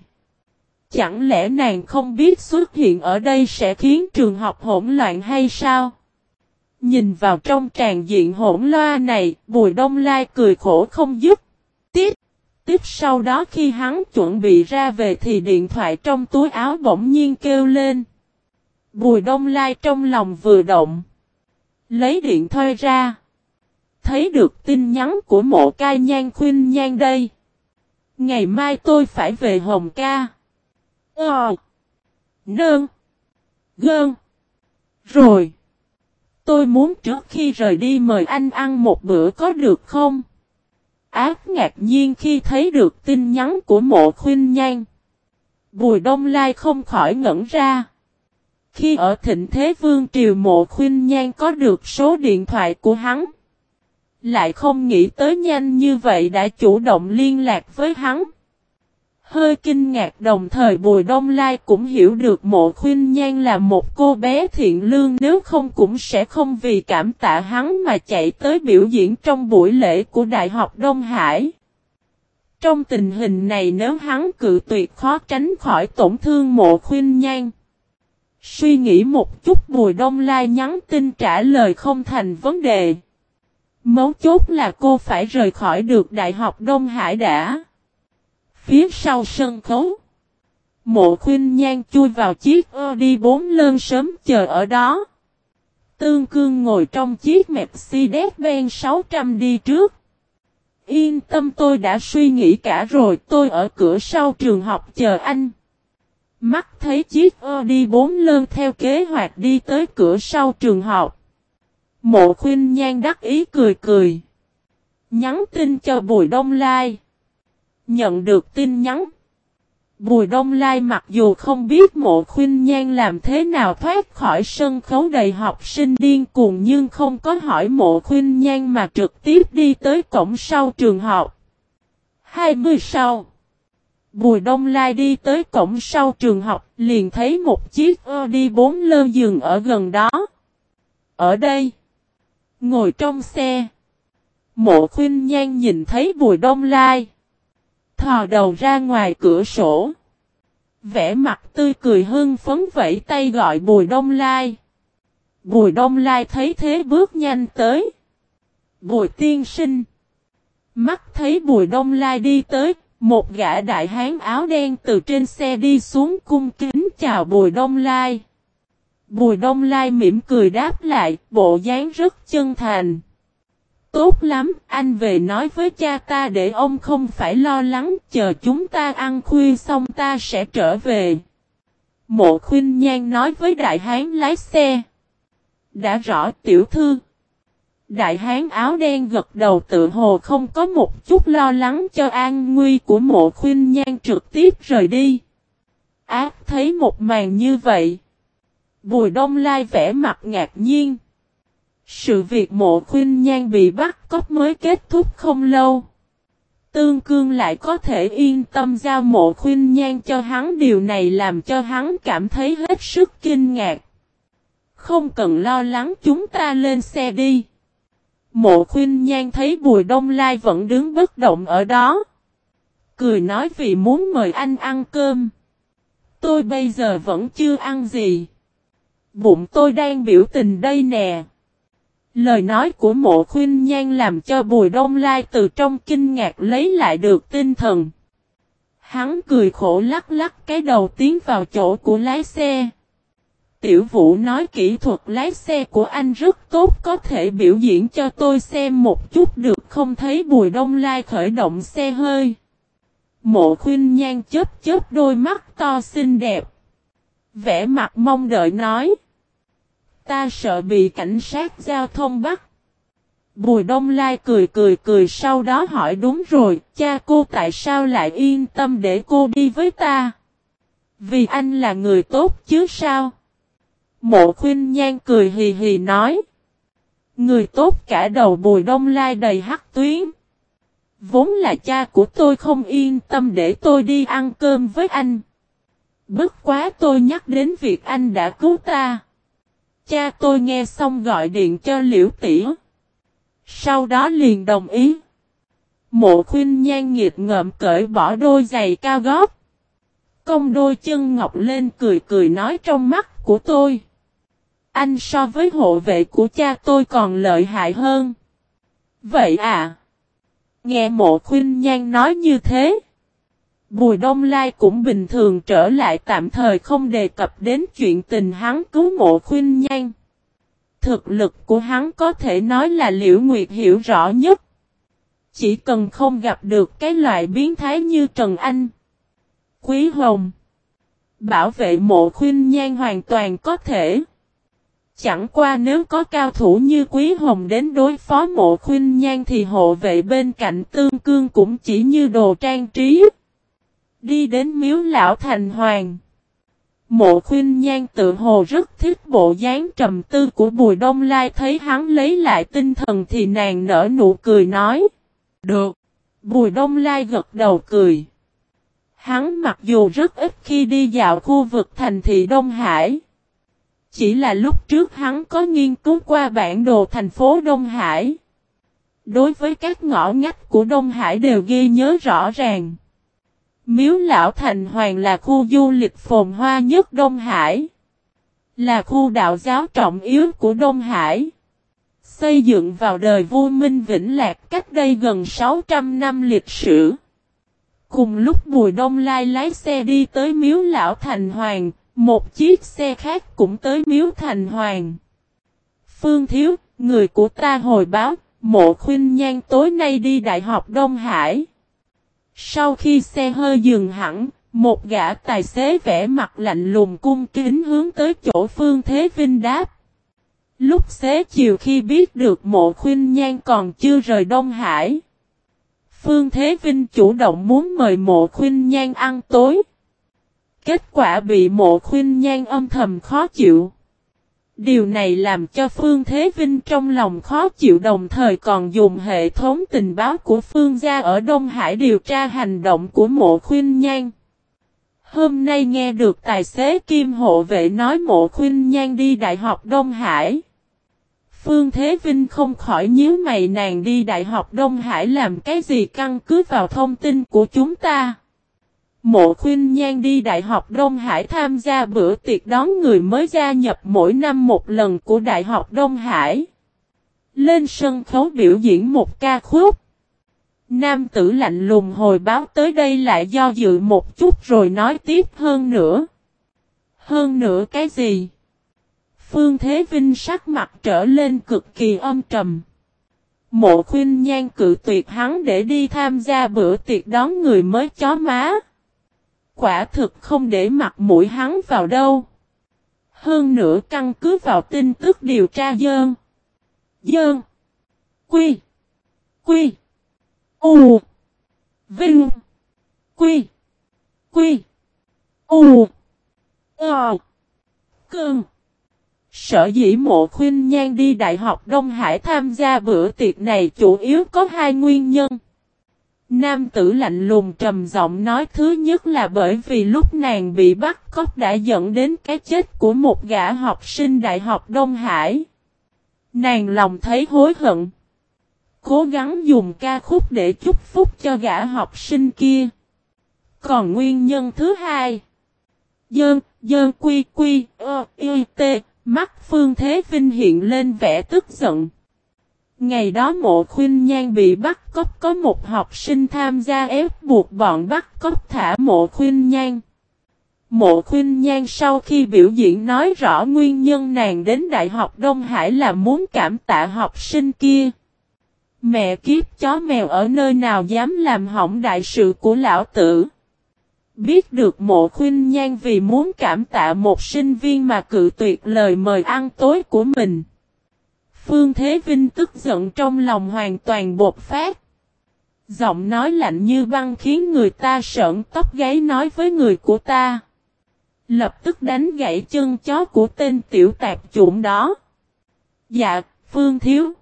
Chẳng lẽ nàng không biết xuất hiện ở đây sẽ khiến trường học hỗn loạn hay sao? Nhìn vào trong tràn diện hỗn loa này, Bùi Đông Lai cười khổ không dứt. Tiếp, tiếp sau đó khi hắn chuẩn bị ra về thì điện thoại trong túi áo bỗng nhiên kêu lên. Bùi Đông Lai trong lòng vừa động. Lấy điện thoại ra. Thấy được tin nhắn của mộ cai nhan khuyên nhan đây. Ngày mai tôi phải về Hồng Ca. Ờ. Nương. Gơn. Rồi. Tôi muốn trước khi rời đi mời anh ăn một bữa có được không? Ác ngạc nhiên khi thấy được tin nhắn của mộ khuyên nhan. Bùi Đông Lai không khỏi ngẩn ra. Khi ở thịnh thế vương triều mộ khuyên nhan có được số điện thoại của hắn. Lại không nghĩ tới nhanh như vậy đã chủ động liên lạc với hắn. Hơi kinh ngạc đồng thời Bùi Đông Lai cũng hiểu được mộ khuyên nhan là một cô bé thiện lương, nếu không cũng sẽ không vì cảm tạ hắn mà chạy tới biểu diễn trong buổi lễ của Đại học Đông Hải. Trong tình hình này nếu hắn cự tuyệt khó tránh khỏi tổn thương mộ khuyên nhan. Suy nghĩ một chút Bùi Đông Lai nhắn tin trả lời không thành vấn đề. Mấu chốt là cô phải rời khỏi được Đại học Đông Hải đã. Phía sau sân khấu. Mộ khuyên nhan chui vào chiếc Audi bốn lơn sớm chờ ở đó. Tương cương ngồi trong chiếc Mercedes-Benz 600 đi trước. Yên tâm tôi đã suy nghĩ cả rồi, tôi ở cửa sau trường học chờ anh. Mắt thấy chiếc Audi bốn lơn theo kế hoạch đi tới cửa sau trường học. Mộ khuyên nhan đắc ý cười cười. Nhắn tin cho Bùi Đông Lai. Nhận được tin nhắn. Bùi Đông Lai mặc dù không biết mộ khuyên nhan làm thế nào thoát khỏi sân khấu đầy học sinh điên cuồng nhưng không có hỏi mộ khuyên nhan mà trực tiếp đi tới cổng sau trường học. 20 sau. Bùi Đông Lai đi tới cổng sau trường học, liền thấy một chiếc Audi 4 lơ dừng ở gần đó. Ở đây. Ngồi trong xe. Mộ khuyên nhan nhìn thấy Bùi Đông Lai. Thò đầu ra ngoài cửa sổ. Vẽ mặt tươi cười hưng phấn vẫy tay gọi Bùi Đông Lai. Bùi Đông Lai thấy thế bước nhanh tới. Bùi tiên sinh. Mắt thấy Bùi Đông Lai đi tới, một gã đại hán áo đen từ trên xe đi xuống cung kính chào Bùi Đông Lai. Bùi Đông Lai mỉm cười đáp lại, bộ dáng rất chân thành. Tốt lắm, anh về nói với cha ta để ông không phải lo lắng, chờ chúng ta ăn khuya xong ta sẽ trở về. Mộ khuyên nhan nói với đại hán lái xe. Đã rõ tiểu thư. Đại hán áo đen gật đầu tự hồ không có một chút lo lắng cho an nguy của mộ khuyên nhan trực tiếp rời đi. Ác thấy một màn như vậy. Bùi đông lai vẽ mặt ngạc nhiên. Sự việc mộ khuyên nhan bị bắt cóc mới kết thúc không lâu. Tương cương lại có thể yên tâm giao mộ khuyên nhan cho hắn, điều này làm cho hắn cảm thấy hết sức kinh ngạc. Không cần lo lắng, chúng ta lên xe đi. Mộ khuyên nhan thấy Bùi Đông Lai vẫn đứng bất động ở đó. Cười nói vì muốn mời anh ăn cơm. Tôi bây giờ vẫn chưa ăn gì. Bụng tôi đang biểu tình đây nè. Lời nói của mộ khuyên nhan làm cho Bùi Đông Lai từ trong kinh ngạc lấy lại được tinh thần. Hắn cười khổ lắc lắc cái đầu tiến vào chỗ của lái xe. Tiểu vũ nói kỹ thuật lái xe của anh rất tốt, có thể biểu diễn cho tôi xem một chút được không thấy Bùi Đông Lai khởi động xe hơi. Mộ khuyên nhan chớp chớp đôi mắt to xinh đẹp. Vẽ mặt mong đợi nói. Ta sợ bị cảnh sát giao thông bắt. Bùi Đông Lai cười cười cười sau đó hỏi đúng rồi, cha cô tại sao lại yên tâm để cô đi với ta? Vì anh là người tốt chứ sao? Mộ khuyên nhan cười hì hì nói. Người tốt cả đầu bùi đông lai đầy hắc tuyến. Vốn là cha của tôi không yên tâm để tôi đi ăn cơm với anh. Bất quá tôi nhắc đến việc anh đã cứu ta. Cha tôi nghe xong gọi điện cho liễu tỉ. Sau đó liền đồng ý. Mộ khuyên nhan nghiệt ngợm cởi bỏ đôi giày cao gót. Công đôi chân ngọc lên cười cười nói trong mắt của tôi. Anh so với hộ vệ của cha tôi còn lợi hại hơn. Vậy à? Nghe mộ khuyên nhan nói như thế. Bùi Đông Lai cũng bình thường trở lại tạm thời không đề cập đến chuyện tình hắn cứu mộ khuyên nhan. Thực lực của hắn có thể nói là Liễu Nguyệt hiểu rõ nhất. Chỉ cần không gặp được cái loại biến thái như Trần Anh, Quý Hồng, bảo vệ mộ khuyên nhan hoàn toàn có thể. Chẳng qua nếu có cao thủ như Quý Hồng đến đối phó mộ khuyên nhan thì hộ vệ bên cạnh tương cương cũng chỉ như đồ trang trí. Đi đến miếu lão thành hoàng. Mộ khuyên nhan tự hồ rất thích bộ dáng trầm tư của Bùi Đông Lai, thấy hắn lấy lại tinh thần thì nàng nở nụ cười nói. Được. Bùi Đông Lai gật đầu cười. Hắn mặc dù rất ít khi đi dạo khu vực thành thị Đông Hải. Chỉ là lúc trước hắn có nghiên cứu qua bản đồ thành phố Đông Hải. Đối với các ngõ ngách của Đông Hải đều ghi nhớ rõ ràng. Miếu Lão Thành Hoàng là khu du lịch phồn hoa nhất Đông Hải. Là khu đạo giáo trọng yếu của Đông Hải. Xây dựng vào đời vua Minh Vĩnh Lạc cách đây gần 600 năm lịch sử. Cùng lúc Bùi Đông Lai lái xe đi tới miếu Lão Thành Hoàng, một chiếc xe khác cũng tới miếu thành hoàng. Phương Thiếu, người của ta hồi báo, mộ khuyên nhan tối nay đi Đại học Đông Hải. Sau khi xe hơi dừng hẳn, một gã tài xế vẽ mặt lạnh lùng cung kính hướng tới chỗ Phương Thế Vinh đáp. Lúc xế chiều khi biết được mộ khuyên nhan còn chưa rời Đông Hải. Phương Thế Vinh chủ động muốn mời mộ khuyên nhan ăn tối. Kết quả bị mộ khuyên nhan âm thầm khó chịu. Điều này làm cho Phương Thế Vinh trong lòng khó chịu đồng thời còn dùng hệ thống tình báo của Phương gia ở Đông Hải điều tra hành động của mộ khuyên nhan. Hôm nay nghe được tài xế Kim Hộ Vệ nói mộ khuyên nhan đi Đại học Đông Hải. Phương Thế Vinh không khỏi nhíu mày, nàng đi Đại học Đông Hải làm cái gì căn cứ vào thông tin của chúng ta. Mộ khuyên nhan đi Đại học Đông Hải tham gia bữa tiệc đón người mới gia nhập mỗi năm một lần của Đại học Đông Hải. Lên sân khấu biểu diễn một ca khúc. Nam tử lạnh lùng hồi báo tới đây lại do dự một chút rồi nói tiếp hơn nữa. Hơn nữa cái gì? Phương Thế Vinh sắc mặt trở lên cực kỳ âm trầm. Mộ khuyên nhan cự tuyệt hắn để đi tham gia bữa tiệc đón người mới chó má. Quả thực không để mặt mũi hắn vào đâu. Hơn nữa căn cứ vào tin tức điều tra dơn. Dơn. Quy. Quy. U. Vinh. Quy. Quy. U. Ờ. Cơn. Sở dĩ mộ khuyên nhan đi Đại học Đông Hải tham gia bữa tiệc này chủ yếu có hai nguyên nhân. Nam tử lạnh lùng trầm giọng nói thứ nhất là bởi vì lúc nàng bị bắt cóc đã dẫn đến cái chết của một gã học sinh Đại học Đông Hải. Nàng lòng thấy hối hận. Cố gắng dùng ca khúc để chúc phúc cho gã học sinh kia. Còn nguyên nhân thứ hai. Dơn, dơn quy quy, ơ, y, tê, Mắt Phương Thế Vinh hiện lên vẻ tức giận. Ngày đó mộ khuyên nhan bị bắt cóc, có một học sinh tham gia ép buộc bọn bắt cóc thả mộ khuyên nhan. Mộ khuyên nhan sau khi biểu diễn nói rõ nguyên nhân nàng đến Đại học Đông Hải là muốn cảm tạ học sinh kia. Mẹ kiếp, chó mèo ở nơi nào dám làm hỏng đại sự của lão tử. Biết được mộ khuyên nhan vì muốn cảm tạ một sinh viên mà cự tuyệt lời mời ăn tối của mình. Phương Thế Vinh tức giận trong lòng hoàn toàn bột phát. Giọng nói lạnh như băng khiến người ta sợn tóc gáy nói với người của ta. Lập tức đánh gãy chân chó của tên tiểu tạp chủng đó. Dạ, Phương Thiếu.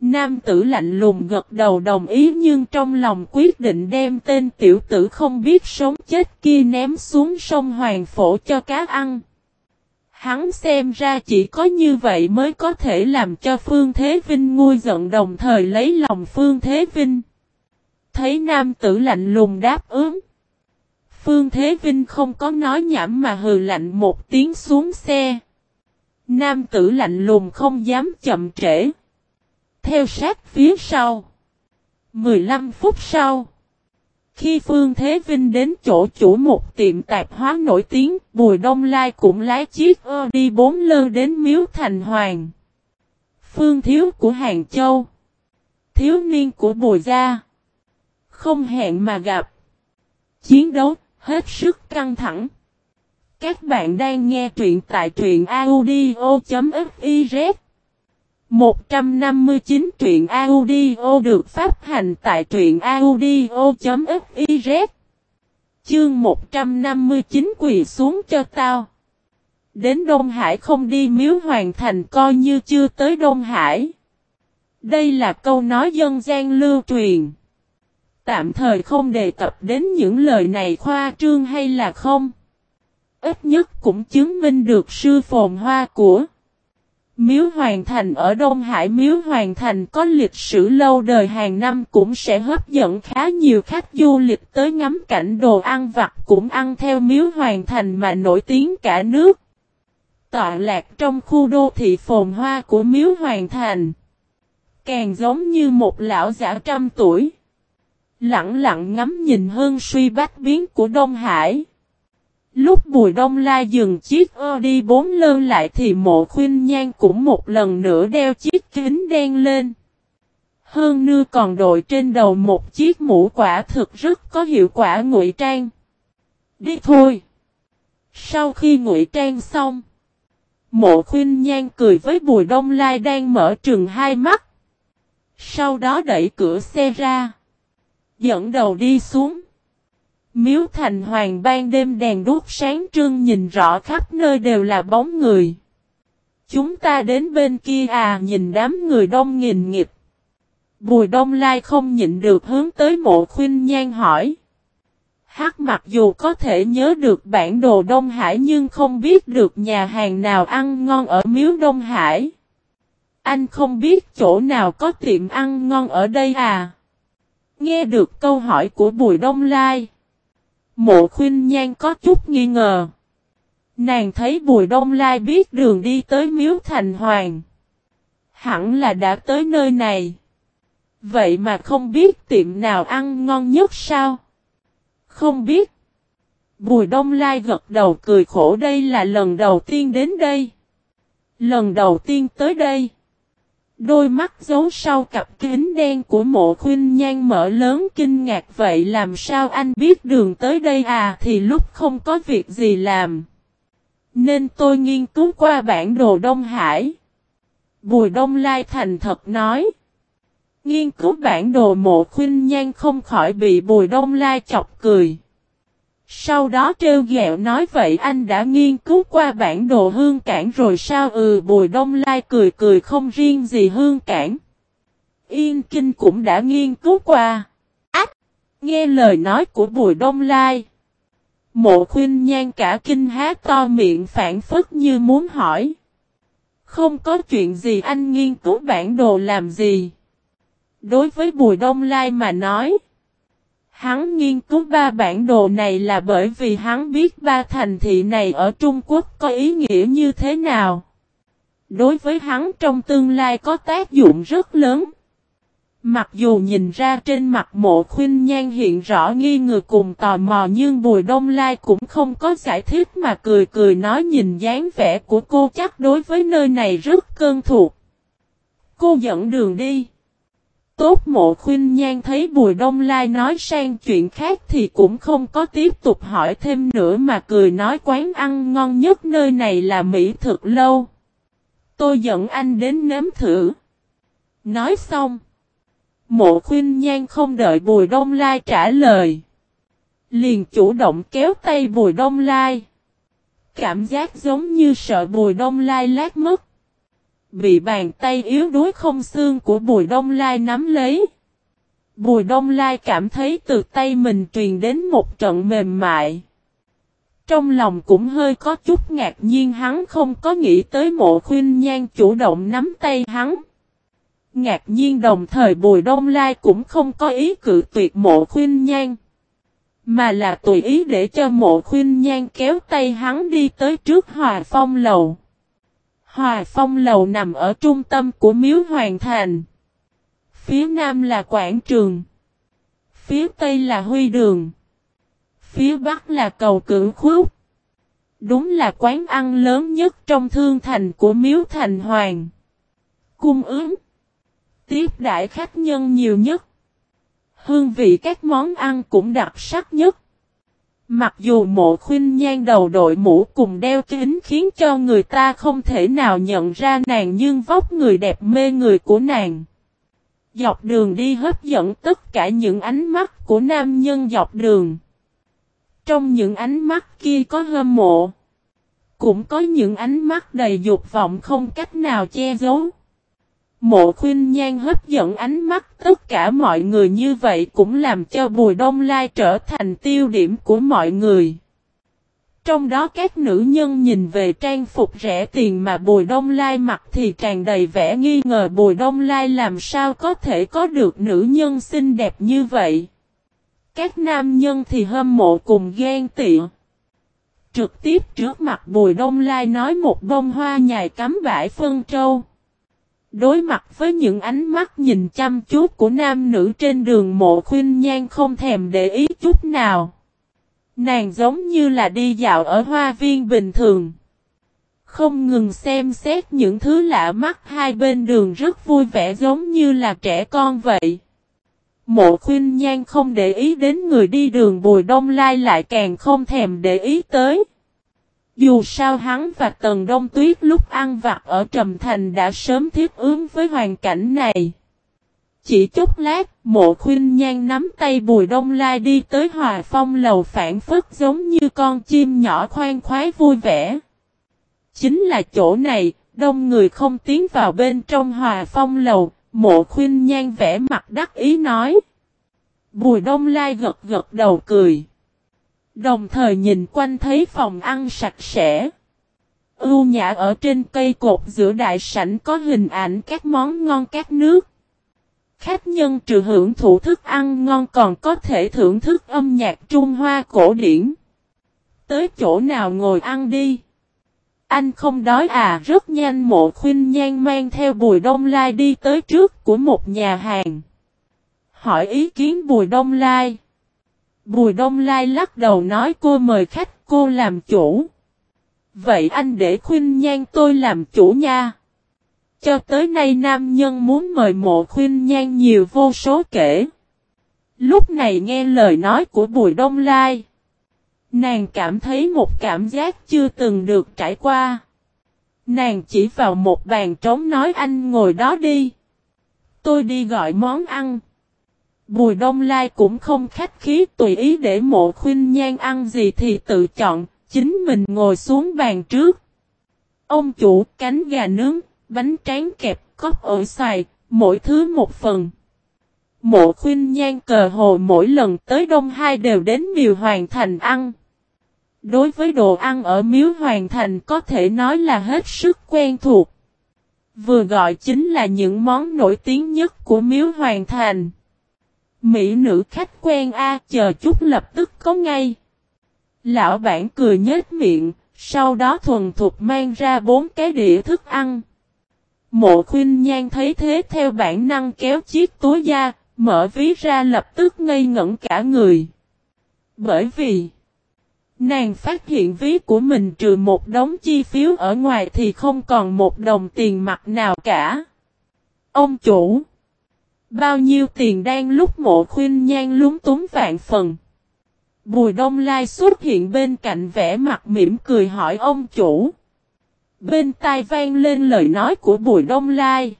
Nam tử lạnh lùng gật đầu đồng ý nhưng trong lòng quyết định đem tên tiểu tử không biết sống chết kia ném xuống sông Hoàng Phổ cho cá ăn. Hắn xem ra chỉ có như vậy mới có thể làm cho Phương Thế Vinh nguôi giận đồng thời lấy lòng Phương Thế Vinh. Thấy nam tử lạnh lùng đáp ứng. Phương Thế Vinh không có nói nhảm mà hừ lạnh một tiếng xuống xe. Nam tử lạnh lùng không dám chậm trễ theo sát phía sau. 15 phút sau, khi Phương Thế Vinh đến chỗ chủ một tiệm tạp hóa nổi tiếng, Bùi Đông Lai cũng lái chiếc đi bốn lơ đến Miếu Thành Hoàng. Phương Thiếu của Hàng Châu, Thiếu niên của Bùi Gia, không hẹn mà gặp. Chiến đấu hết sức căng thẳng. Các bạn đang nghe truyện tại truyện audio.fif 159 truyện audio được phát hành tại truyện audio.fiz Chương 159 quỳ xuống cho tao. Đến Đông Hải không đi miếu hoàn thành coi như chưa tới Đông Hải. Đây là câu nói dân gian lưu truyền. Tạm thời không đề cập đến những lời này khoa trương hay là không. Ít nhất cũng chứng minh được sư phồn hoa của Miếu Hoàng Thành ở Đông Hải Miếu Hoàng Thành có lịch sử lâu đời, hàng năm cũng sẽ hấp dẫn khá nhiều khách du lịch tới ngắm cảnh đồ ăn vặt cũng ăn theo Miếu Hoàng Thành mà nổi tiếng cả nước. Tọa lạc trong khu đô thị phồn hoa của Miếu Hoàng Thành. Càng giống như một lão giả trăm tuổi. Lặng lặng ngắm nhìn hương suy bách biến của Đông Hải. Lúc Bùi Đông Lai dừng chiếc ơ đi bốn lơn lại thì mộ khuyên nhan cũng một lần nữa đeo chiếc kính đen lên. Hơn nữa còn đội trên đầu một chiếc mũ quả thực rất có hiệu quả ngụy trang. Đi thôi. Sau khi ngụy trang xong, mộ khuyên nhan cười với Bùi Đông Lai đang mở trừng hai mắt. Sau đó đẩy cửa xe ra. Dẫn đầu đi xuống. Miếu thành hoàng ban đêm đèn đuốc sáng trưng nhìn rõ khắp nơi đều là bóng người. Chúng ta đến bên kia à nhìn đám người đông nghìn nghiệp. Bùi đông lai không nhịn được hướng tới mộ khuyên nhan hỏi. Hắc mặc dù có thể nhớ được bản đồ Đông Hải nhưng không biết được nhà hàng nào ăn ngon ở miếu Đông Hải. Anh không biết chỗ nào có tiệm ăn ngon ở đây à? Nghe được câu hỏi của Bùi Đông Lai. Mộ khuyên nhan có chút nghi ngờ. Nàng thấy Bùi Đông Lai biết đường đi tới Miếu Thành Hoàng. Hẳn là đã tới nơi này. Vậy mà không biết tiệm nào ăn ngon nhất sao? Không biết. Bùi Đông Lai gật đầu cười khổ đây là lần đầu tiên đến đây. Lần đầu tiên tới đây. Đôi mắt giấu sau cặp kính đen của mộ khuyên nhan mở lớn kinh ngạc, vậy làm sao anh biết đường tới đây à thì lúc không có việc gì làm. Nên tôi nghiên cứu qua bản đồ Đông Hải. Bùi Đông Lai thành thật nói. Nghiên cứu bản đồ mộ khuyên nhan không khỏi bị Bùi Đông Lai chọc cười. Sau đó trêu ghẹo nói vậy anh đã nghiên cứu qua bản đồ hương cảng rồi sao ừ Bùi Đông Lai cười cười không riêng gì hương cảng. Yên Kinh cũng đã nghiên cứu qua. Ách! Nghe lời nói của Bùi Đông Lai. Mộ khuyên nhan cả kinh há to miệng phản phất như muốn hỏi. Không có chuyện gì anh nghiên cứu bản đồ làm gì. Đối với Bùi Đông Lai mà nói. Hắn nghiên cứu ba bản đồ này là bởi vì hắn biết ba thành thị này ở Trung Quốc có ý nghĩa như thế nào. Đối với hắn trong tương lai có tác dụng rất lớn. Mặc dù nhìn ra trên mặt mộ khuyên nhan hiện rõ nghi ngờ cùng tò mò nhưng Bùi Đông Lai cũng không có giải thích mà cười cười nói nhìn dáng vẻ của cô chắc đối với nơi này rất cơn thuộc. Cô dẫn đường đi. Tốt mộ khuyên nhan thấy Bùi Đông Lai nói sang chuyện khác thì cũng không có tiếp tục hỏi thêm nữa mà cười nói quán ăn ngon nhất nơi này là Mỹ thực lâu. Tôi dẫn anh đến nếm thử. Nói xong. Mộ khuyên nhan không đợi Bùi Đông Lai trả lời. Liền chủ động kéo tay Bùi Đông Lai. Cảm giác giống như sợ Bùi Đông Lai lát mất. Bị bàn tay yếu đuối không xương của Bùi Đông Lai nắm lấy. Bùi Đông Lai cảm thấy từ tay mình truyền đến một trận mềm mại. Trong lòng cũng hơi có chút ngạc nhiên hắn không có nghĩ tới mộ khuyên nhan chủ động nắm tay hắn. Ngạc nhiên đồng thời Bùi Đông Lai cũng không có ý cự tuyệt mộ khuyên nhan. Mà là tùy ý để cho mộ khuyên nhan kéo tay hắn đi tới trước hòa phong lầu. Hòa phong lầu nằm ở trung tâm của miếu hoàng thành. Phía nam là quảng trường. Phía tây là huy đường. Phía bắc là cầu cửu khúc. Đúng là quán ăn lớn nhất trong thương thành của miếu thành hoàng. Cung ứng. Tiếp đại khách nhân nhiều nhất. Hương vị các món ăn cũng đặc sắc nhất. Mặc dù mộ khuyên nhan đầu đội mũ cùng đeo kính khiến cho người ta không thể nào nhận ra nàng nhưng vóc người đẹp mê người của nàng. Dọc đường đi hấp dẫn tất cả những ánh mắt của nam nhân dọc đường. Trong những ánh mắt kia có hâm mộ. Cũng có những ánh mắt đầy dục vọng không cách nào che giấu. Mộ khuyên nhan hấp dẫn ánh mắt, tất cả mọi người như vậy cũng làm cho Bùi Đông Lai trở thành tiêu điểm của mọi người. Trong đó các nữ nhân nhìn về trang phục rẻ tiền mà Bùi Đông Lai mặc thì tràn đầy vẻ nghi ngờ Bùi Đông Lai làm sao có thể có được nữ nhân xinh đẹp như vậy. Các nam nhân thì hâm mộ cùng ghen tị. Trực tiếp trước mặt Bùi Đông Lai nói một bông hoa nhài cắm bãi phân trâu. Đối mặt với những ánh mắt nhìn chăm chút của nam nữ trên đường mộ khuyên nhan không thèm để ý chút nào. Nàng giống như là đi dạo ở hoa viên bình thường. Không ngừng xem xét những thứ lạ mắt hai bên đường rất vui vẻ giống như là trẻ con vậy. Mộ khuyên nhan không để ý đến người đi đường bùi đông lai lại càng không thèm để ý tới. Dù sao hắn và Tần Đông Tuyết lúc ăn vặt ở Trầm Thành đã sớm thiết ứng với hoàn cảnh này. Chỉ chút lát, mộ khuyên nhan nắm tay bùi đông lai đi tới hòa phong lầu phản phất giống như con chim nhỏ khoan khoái vui vẻ. Chính là chỗ này, đông người không tiến vào bên trong hòa phong lầu, mộ khuyên nhan vẽ mặt đắc ý nói. Bùi đông lai gật gật đầu cười. Đồng thời nhìn quanh thấy phòng ăn sạch sẽ. Ưu nhã ở trên cây cột giữa đại sảnh có hình ảnh các món ngon các nước. Khách nhân trừ hưởng thụ thức ăn ngon còn có thể thưởng thức âm nhạc Trung Hoa cổ điển. Tới chỗ nào ngồi ăn đi. Anh không đói à rất nhanh mộ khuyên nhan mang theo bùi đông lai đi tới trước của một nhà hàng. Hỏi ý kiến bùi đông lai. Bùi đông lai lắc đầu nói, cô mời khách, cô làm chủ. Vậy anh để khuyên nhan tôi làm chủ nha. Cho tới nay nam nhân muốn mời mộ khuyên nhan nhiều vô số kể. Lúc này nghe lời nói của Bùi Đông Lai. Nàng cảm thấy một cảm giác chưa từng được trải qua. Nàng chỉ vào một bàn trống nói, anh ngồi đó đi. Tôi đi gọi món ăn. Bùi Đông Lai cũng không khách khí tùy ý để mộ khuyên nhan ăn gì thì tự chọn, chính mình ngồi xuống bàn trước. Ông chủ cánh gà nướng, bánh tráng kẹp, cóc ổi xoài, mỗi thứ một phần. Mộ khuyên nhan cờ hồ mỗi lần tới Đông Hai đều đến Miều Hoàng Thành ăn. Đối với đồ ăn ở Miếu Hoàng Thành có thể nói là hết sức quen thuộc. Vừa gọi chính là những món nổi tiếng nhất của Miếu Hoàng Thành. Mỹ nữ khách quen A chờ chút lập tức có ngay. Lão bản cười nhếch miệng, sau đó thuần thục mang ra bốn cái đĩa thức ăn. Mộ khuyên nhan thấy thế theo bản năng kéo chiếc túi da, mở ví ra lập tức ngây ngẩn cả người. Bởi vì, nàng phát hiện ví của mình trừ một đống chi phiếu ở ngoài thì không còn một đồng tiền mặt nào cả. Ông chủ, bao nhiêu tiền đang lúc mộ khuyên nhan lúng túng vạn phần. Bùi đông lai xuất hiện bên cạnh vẻ mặt mỉm cười hỏi ông chủ. Bên tai vang lên lời nói của Bùi Đông Lai.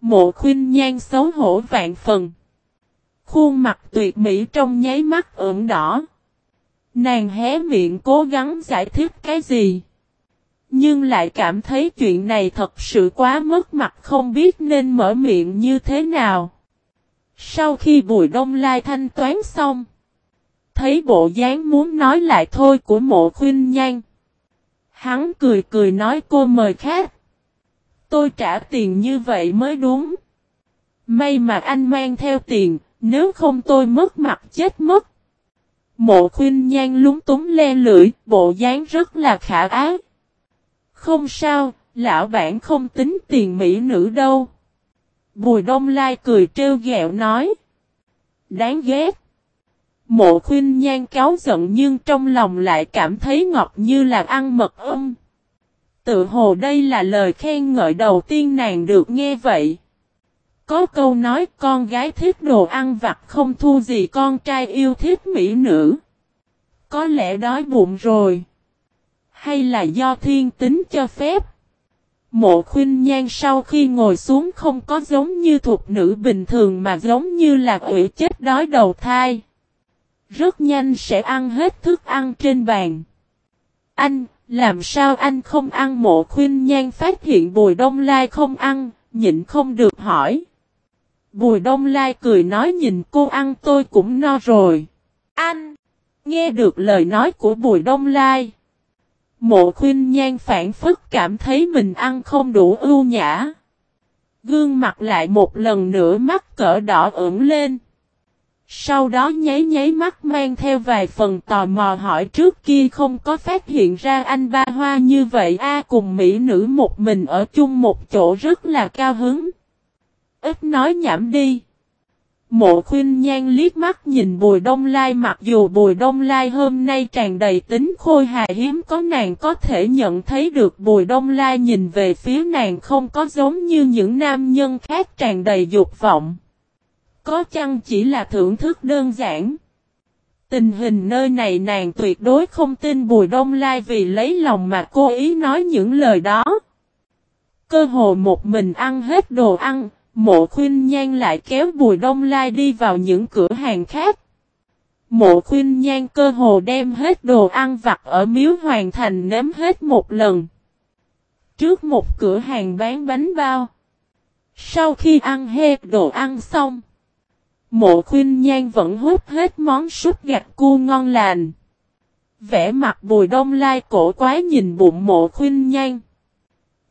Mộ khuyên nhan xấu hổ vạn phần. Khuôn mặt tuyệt mỹ trong nháy mắt ửng đỏ. Nàng hé miệng cố gắng giải thích cái gì. Nhưng lại cảm thấy chuyện này thật sự quá mất mặt không biết nên mở miệng như thế nào. Sau khi Bùi Đông Lai thanh toán xong. Thấy bộ dáng muốn nói lại thôi của mộ khuyên nhan. Hắn cười cười nói cô mời khác Tôi trả tiền như vậy mới đúng. May mà anh mang theo tiền, nếu không tôi mất mặt chết mất. Mộ khuyên nhan lúng túng le lưỡi, bộ dáng rất là khả ác không sao, lão bản không tính tiền mỹ nữ đâu. Bùi đông lai cười trêu ghẹo nói. Đáng ghét. Mộ khuyên nhan cáo giận nhưng trong lòng lại cảm thấy ngọt như là ăn mật âm. Tự hồ đây là lời khen ngợi đầu tiên nàng được nghe vậy. Có câu nói con gái thích đồ ăn vặt không thu gì con trai yêu thích mỹ nữ. Có lẽ đói bụng rồi. Hay là do thiên tính cho phép. Mộ khuyên nhan sau khi ngồi xuống không có giống như thuộc nữ bình thường mà giống như là quỷ chết đói đầu thai. Rất nhanh sẽ ăn hết thức ăn trên bàn. Anh, làm sao anh không ăn mộ khuyên nhan phát hiện Bùi Đông Lai không ăn, nhịn không được hỏi. Bùi Đông Lai cười nói nhìn cô ăn tôi cũng no rồi. Anh, nghe được lời nói của Bùi Đông Lai. Mộ khuyên nhan phản phức cảm thấy mình ăn không đủ ưu nhã. Gương mặt lại một lần nữa mắt cỡ đỏ ửng lên. Sau đó nháy nháy mắt mang theo vài phần tò mò hỏi trước kia không có phát hiện ra anh ba hoa như vậy a cùng mỹ nữ một mình ở chung một chỗ rất là cao hứng. Ít nói nhảm đi. Mộ khuyên nhan liếc mắt nhìn bùi đông lai mặc dù bùi đông lai hôm nay tràn đầy tính khôi hài hiếm có nàng có thể nhận thấy được bùi đông lai nhìn về phía nàng không có giống như những nam nhân khác tràn đầy dục vọng. Có chăng chỉ là thưởng thức đơn giản. Tình hình nơi này nàng tuyệt đối không tin bùi đông lai vì lấy lòng mà cố ý nói những lời đó. Cơ hồ một mình ăn hết đồ ăn, Mộ khuyên nhan lại kéo bùi đông lai đi vào những cửa hàng khác. Mộ khuyên nhan cơ hồ đem hết đồ ăn vặt ở miếu hoàn thành nếm hết một lần. Trước một cửa hàng bán bánh bao. Sau khi ăn hết đồ ăn xong. Mộ khuyên nhan vẫn hút hết món súp gạch cu ngon lành. Vẽ mặt bùi đông lai cổ quái nhìn bụng mộ khuyên nhan.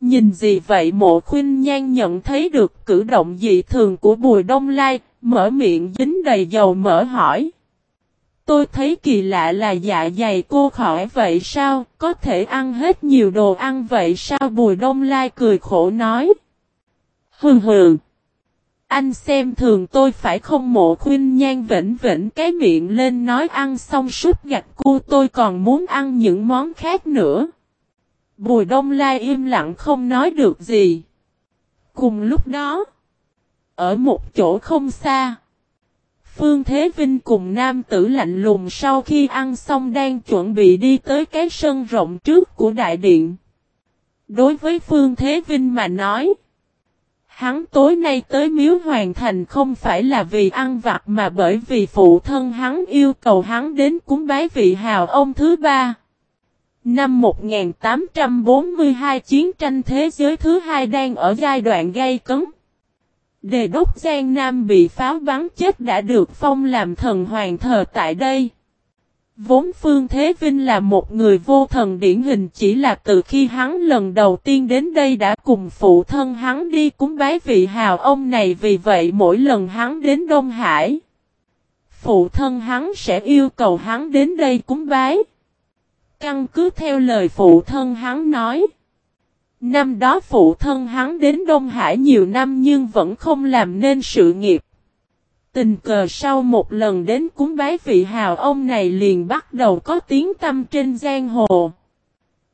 Nhìn gì vậy mộ khuyên nhan nhận thấy được cử động dị thường của bùi đông lai, mở miệng dính đầy dầu mở hỏi. Tôi thấy kỳ lạ là dạ dày cô khỏi vậy sao, có thể ăn hết nhiều đồ ăn vậy sao bùi đông lai cười khổ nói. Hừ hừ. Anh xem thường tôi phải không mộ khuyên nhan vĩnh vĩnh cái miệng lên nói ăn xong súp gạch cua tôi còn muốn ăn những món khác nữa. Bùi Đông Lai im lặng không nói được gì. Cùng lúc đó, ở một chỗ không xa, Phương Thế Vinh cùng nam tử lạnh lùng sau khi ăn xong đang chuẩn bị đi tới cái sân rộng trước của đại điện. Đối với Phương Thế Vinh mà nói, hắn tối nay tới miếu hoàn thành không phải là vì ăn vặt mà bởi vì phụ thân hắn yêu cầu hắn đến cúng bái vị hào ông thứ ba. Năm 1842 chiến tranh thế giới thứ hai đang ở giai đoạn gây cấn. Đề đốc Giang Nam bị pháo bắn chết đã được phong làm thần hoàng thờ tại đây. Vốn Phương Thế Vinh là một người vô thần điển hình chỉ là từ khi hắn lần đầu tiên đến đây đã cùng phụ thân hắn đi cúng bái vị hào ông này, vì vậy mỗi lần hắn đến Đông Hải. Phụ thân hắn sẽ yêu cầu hắn đến đây cúng bái. Căn cứ theo lời phụ thân hắn nói. Năm đó phụ thân hắn đến Đông Hải nhiều năm nhưng vẫn không làm nên sự nghiệp. Tình cờ sau một lần đến cúng bái vị hào ông này liền bắt đầu có tiếng tâm trên giang hồ.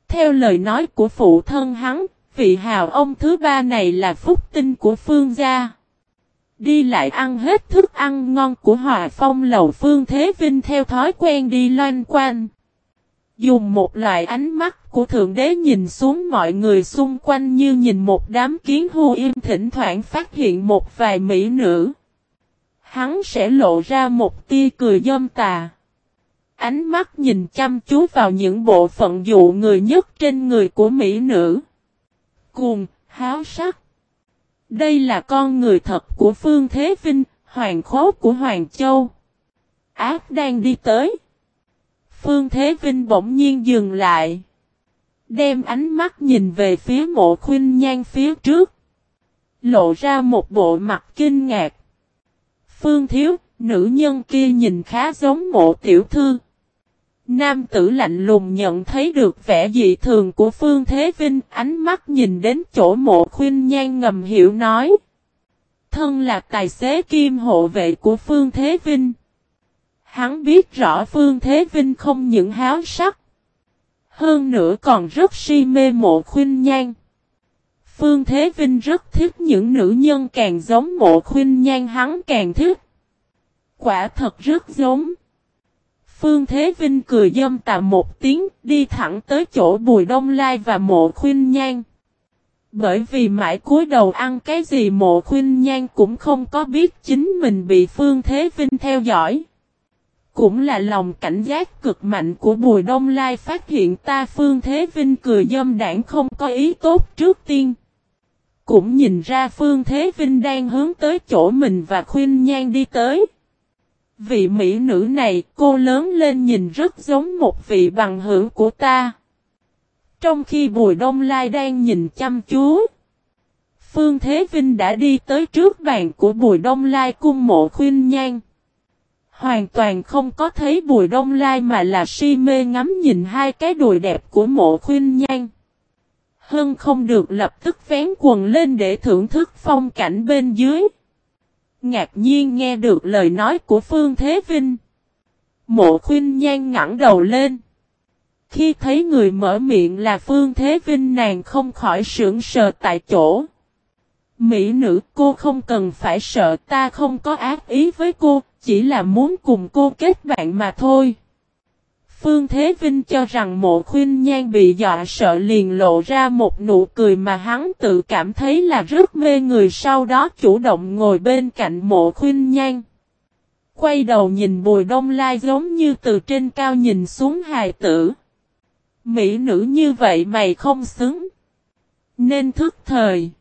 Theo lời nói của phụ thân hắn, vị hào ông thứ ba này là phúc tinh của phương gia. Đi lại ăn hết thức ăn ngon của hòa phong lầu phương thế vinh theo thói quen đi loanh quanh. Dùng một loại ánh mắt của Thượng Đế nhìn xuống mọi người xung quanh như nhìn một đám kiến hô im thỉnh thoảng phát hiện một vài mỹ nữ. Hắn sẽ lộ ra một tia cười dâm tà. Ánh mắt nhìn chăm chú vào những bộ phận dụ người nhất trên người của mỹ nữ. Cuồng, háo sắc. Đây là con người thật của Phương Thế Vinh, hoàng khố của Hoàng Châu. Ác đang đi tới. Phương Thế Vinh bỗng nhiên dừng lại. Đem ánh mắt nhìn về phía mộ khuyên nhan phía trước. Lộ ra một bộ mặt kinh ngạc. Phương Thiếu, nữ nhân kia nhìn khá giống mộ tiểu thư. Nam tử lạnh lùng nhận thấy được vẻ dị thường của Phương Thế Vinh, ánh mắt nhìn đến chỗ mộ khuyên nhan ngầm hiểu nói. Thân là tài xế kim hộ vệ của Phương Thế Vinh. Hắn biết rõ Phương Thế Vinh không những háo sắc. Hơn nữa còn rất si mê mộ khuyên nhan. Phương Thế Vinh rất thích những nữ nhân càng giống mộ khuyên nhan, hắn càng thích. Quả thật rất giống. Phương Thế Vinh cười dâm tà một tiếng, đi thẳng tới chỗ Bùi Đông Lai và mộ khuyên nhan. Bởi vì mãi cúi đầu ăn cái gì mộ khuyên nhan cũng không có biết, chính mình bị Phương Thế Vinh theo dõi. Cũng là lòng cảnh giác cực mạnh của Bùi Đông Lai phát hiện ta Phương Thế Vinh cười dâm đảng không có ý tốt trước tiên. Cũng nhìn ra Phương Thế Vinh đang hướng tới chỗ mình và khuyên nhan đi tới. Vị mỹ nữ này, cô lớn lên nhìn rất giống một vị bằng hữu của ta. Trong khi Bùi Đông Lai đang nhìn chăm chú. Phương Thế Vinh đã đi tới trước bàn của Bùi Đông Lai cung mộ khuyên nhan. Hoàn toàn không có thấy bùi đông lai mà là si mê ngắm nhìn hai cái đùi đẹp của mộ khuyên nhan. Hân không được lập tức vén quần lên để thưởng thức phong cảnh bên dưới. Ngạc nhiên nghe được lời nói của Phương Thế Vinh. Mộ khuyên nhan ngẳng đầu lên. Khi thấy người mở miệng là Phương Thế Vinh nàng không khỏi sững sờ tại chỗ. Mỹ nữ cô không cần phải sợ ta không có ác ý với cô, chỉ là muốn cùng cô kết bạn mà thôi. Phương Thế Vinh cho rằng mộ khuyên nhan bị dọa sợ liền lộ ra một nụ cười mà hắn tự cảm thấy là rất mê người sau đó chủ động ngồi bên cạnh mộ khuyên nhan. Quay đầu nhìn bùi đông lai giống như từ trên cao nhìn xuống hài tử. Mỹ nữ như vậy mày không xứng. Nên thức thời.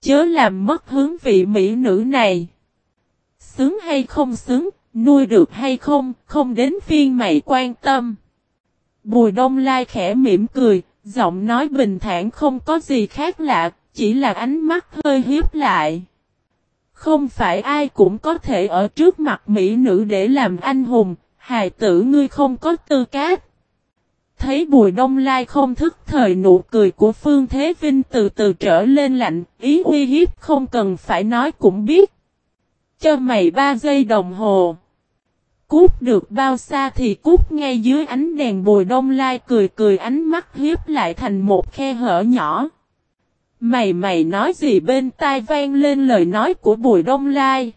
Chớ làm mất hướng vị mỹ nữ này. Xứng hay không xứng, nuôi được hay không, không đến phiên mày quan tâm. Bùi đông lai khẽ mỉm cười, giọng nói bình thản không có gì khác lạ, chỉ là ánh mắt hơi hiếp lại. Không phải ai cũng có thể ở trước mặt mỹ nữ để làm anh hùng, hài tử ngươi không có tư cách. Thấy Bùi Đông Lai không thức thời nụ cười của Phương Thế Vinh từ từ trở lên lạnh, ý uy hiếp không cần phải nói cũng biết. Cho mày ba giây đồng hồ. Cút được bao xa thì cút ngay dưới ánh đèn Bùi Đông Lai cười cười ánh mắt hiếp lại thành một khe hở nhỏ. Mày mày nói gì bên tai vang lên lời nói của Bùi Đông Lai.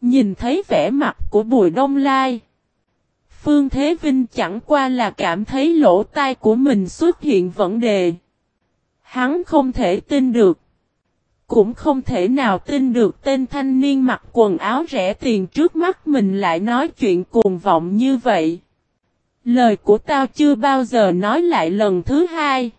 Nhìn thấy vẻ mặt của Bùi Đông Lai. Phương Thế Vinh chẳng qua là cảm thấy lỗ tai của mình xuất hiện vấn đề. Hắn không thể tin được. Cũng không thể nào tin được tên thanh niên mặc quần áo rẻ tiền trước mắt mình lại nói chuyện cuồng vọng như vậy. Lời của tao chưa bao giờ nói lại lần thứ hai.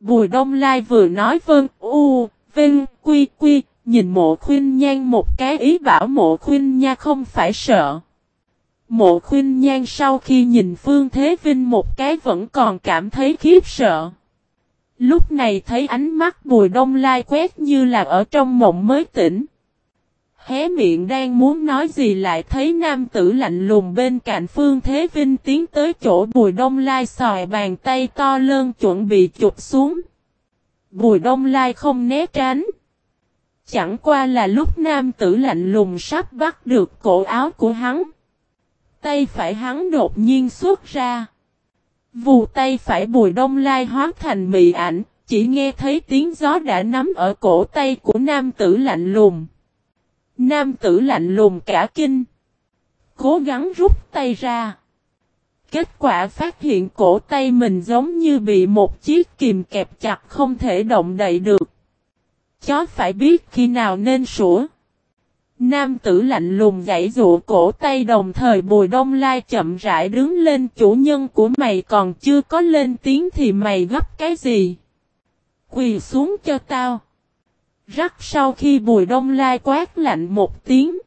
Bùi Đông Lai vừa nói vâng, u, vinh, quy, quy, nhìn mộ khuyên nhan một cái ý bảo mộ khuyên nha không phải sợ. Mộ khuyên nhan sau khi nhìn Phương Thế Vinh một cái vẫn còn cảm thấy khiếp sợ. Lúc này thấy ánh mắt bùi đông lai quét như là ở trong mộng mới tỉnh. Hé miệng đang muốn nói gì lại thấy nam tử lạnh lùng bên cạnh Phương Thế Vinh tiến tới chỗ bùi đông lai sòi bàn tay to lơn chuẩn bị chụp xuống. Bùi đông lai không né tránh. Chẳng qua là lúc nam tử lạnh lùng sắp bắt được cổ áo của hắn. Tay phải hắn đột nhiên xuất ra. Vù tay phải bùi đông lai hóa thành mị ảnh, chỉ nghe thấy tiếng gió đã nắm ở cổ tay của nam tử lạnh lùng. Nam tử lạnh lùng cả kinh. Cố gắng rút tay ra. Kết quả phát hiện cổ tay mình giống như bị một chiếc kìm kẹp chặt không thể động đậy được. Chó phải biết khi nào nên sủa. Nam tử lạnh lùng gãy dụ cổ tay đồng thời bùi đông lai chậm rãi đứng lên chủ nhân của mày còn chưa có lên tiếng thì mày gấp cái gì? Quỳ xuống cho tao. Rắc sau khi bùi đông lai quát lạnh một tiếng.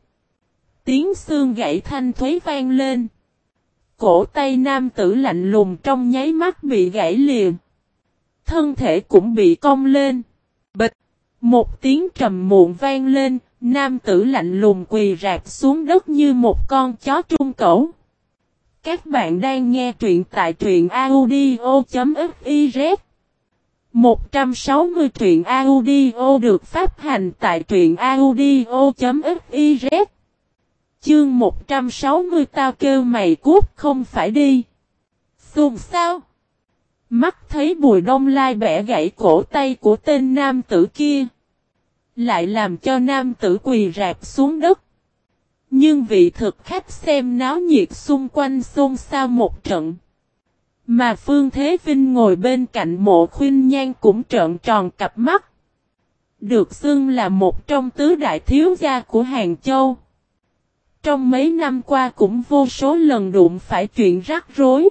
Tiếng xương gãy thanh thuế vang lên. Cổ tay nam tử lạnh lùng trong nháy mắt bị gãy liền. Thân thể cũng bị cong lên. Bịch. Một tiếng trầm muộn vang lên, Nam tử lạnh lùng quỳ rạc xuống đất như một con chó trung cẩu. Các bạn đang nghe truyện tại truyện audio.fiz 160 truyện audio được phát hành tại truyện audio.fiz Chương 160 tao kêu mày cút không phải đi. Xùm sao? Mắt thấy bùi đông lai bẻ gãy cổ tay của tên nam tử kia. Lại làm cho nam tử quỳ rạp xuống đất. Nhưng vị thực khách xem náo nhiệt xung quanh xôn xao một trận. Mà Phương Thế Vinh ngồi bên cạnh mộ khuyên nhan cũng trợn tròn cặp mắt. Được xưng là một trong tứ đại thiếu gia của Hàng Châu. Trong mấy năm qua cũng vô số lần đụng phải chuyện rắc rối.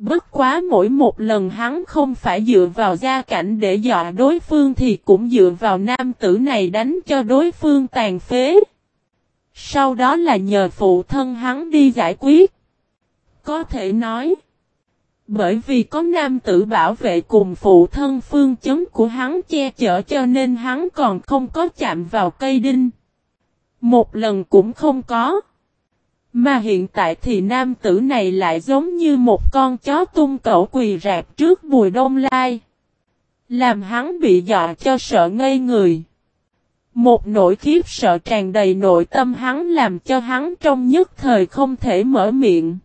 Bất quá mỗi một lần hắn không phải dựa vào gia cảnh để dọa đối phương thì cũng dựa vào nam tử này đánh cho đối phương tàn phế. Sau đó là nhờ phụ thân hắn đi giải quyết. Có thể nói. Bởi vì có nam tử bảo vệ cùng phụ thân phương chấn của hắn che chở cho nên hắn còn không có chạm vào cây đinh. Một lần cũng không có. Mà hiện tại thì nam tử này lại giống như một con chó tung cẩu quỳ rạp trước bùi đông lai. Làm hắn bị dọa cho sợ ngây người. Một nỗi khiếp sợ tràn đầy nội tâm hắn làm cho hắn trong nhất thời không thể mở miệng.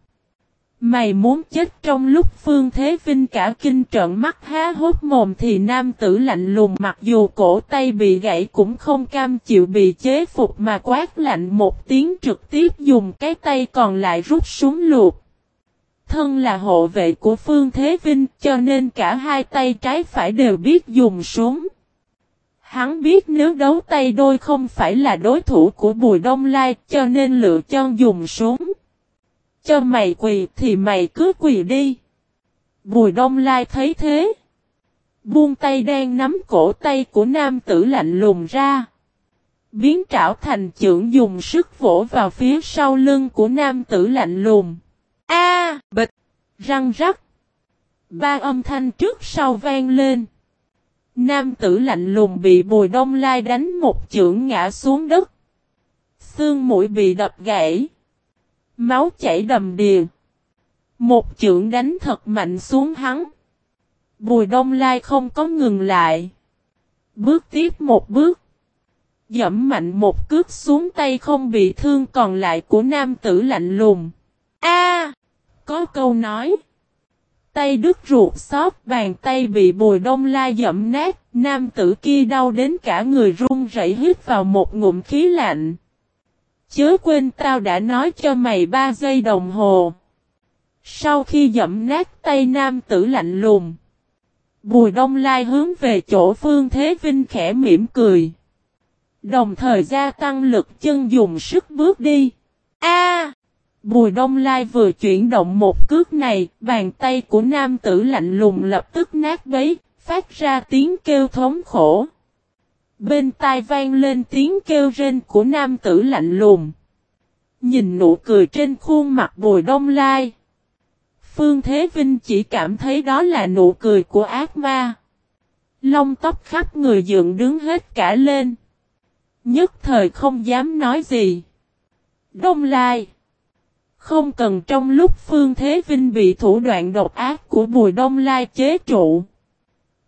Mày muốn chết trong lúc Phương Thế Vinh cả kinh trợn mắt há hốt mồm thì nam tử lạnh lùng mặc dù cổ tay bị gãy cũng không cam chịu bị chế phục mà quát lạnh một tiếng trực tiếp dùng cái tay còn lại rút súng luộc. Thân là hộ vệ của Phương Thế Vinh cho nên cả hai tay trái phải đều biết dùng súng. Hắn biết nếu đấu tay đôi không phải là đối thủ của Bùi Đông Lai cho nên lựa chọn dùng súng. Cho mày quỳ thì mày cứ quỳ đi. Bùi Đông Lai thấy thế. Buông tay đang nắm cổ tay của nam tử lạnh lùng ra. Biến trảo thành trưởng dùng sức vỗ vào phía sau lưng của nam tử lạnh lùng. A, bịch, răng rắc. Ba âm thanh trước sau vang lên. Nam tử lạnh lùng bị bùi đông lai đánh một chưởng ngã xuống đất. Xương mũi bị đập gãy. Máu chảy đầm đìa. Một chưởng đánh thật mạnh xuống hắn. Bùi đông lai không có ngừng lại. Bước tiếp một bước. Dẫm mạnh một cước xuống tay không bị thương còn lại của nam tử lạnh lùng. A, Có câu nói. Tay đứt ruột xót bàn tay bị bùi đông lai dẫm nát. Nam tử kia đau đến cả người run rẩy hít vào một ngụm khí lạnh. Chớ quên tao đã nói cho mày ba giây đồng hồ. Sau khi dẫm nát tay nam tử lạnh lùng. Bùi đông lai hướng về chỗ phương thế vinh khẽ mỉm cười. Đồng thời gia tăng lực chân dùng sức bước đi. A! Bùi Đông Lai vừa chuyển động một cước này, bàn tay của nam tử lạnh lùng lập tức nát bấy, phát ra tiếng kêu thống khổ. Bên tai vang lên tiếng kêu rên của nam tử lạnh lùng. Nhìn nụ cười trên khuôn mặt Bùi Đông Lai. Phương Thế Vinh chỉ cảm thấy đó là nụ cười của ác ma. Lông tóc khắp người dựng đứng hết cả lên. Nhất thời không dám nói gì. Đông Lai. Không cần trong lúc Phương Thế Vinh bị thủ đoạn độc ác của Bùi Đông Lai chế trụ.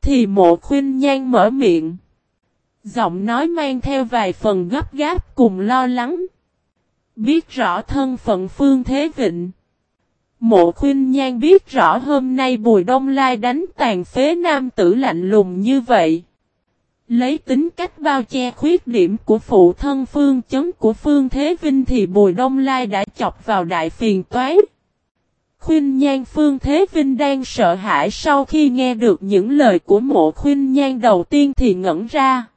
Thì mộ khuyên nhan mở miệng. Giọng nói mang theo vài phần gấp gáp cùng lo lắng. Biết rõ thân phận Phương Thế Vịnh. Mộ khuyên nhan biết rõ hôm nay Bùi Đông Lai đánh tàn phế nam tử lạnh lùng như vậy. Lấy tính cách bao che khuyết điểm của phụ thân phương chấn của phương Thế Vinh thì Bùi Đông Lai đã chọc vào đại phiền toái. Khuyên Nhan Phương Thế Vinh đang sợ hãi sau khi nghe được những lời của mộ Khuyên Nhan đầu tiên thì ngẩn ra.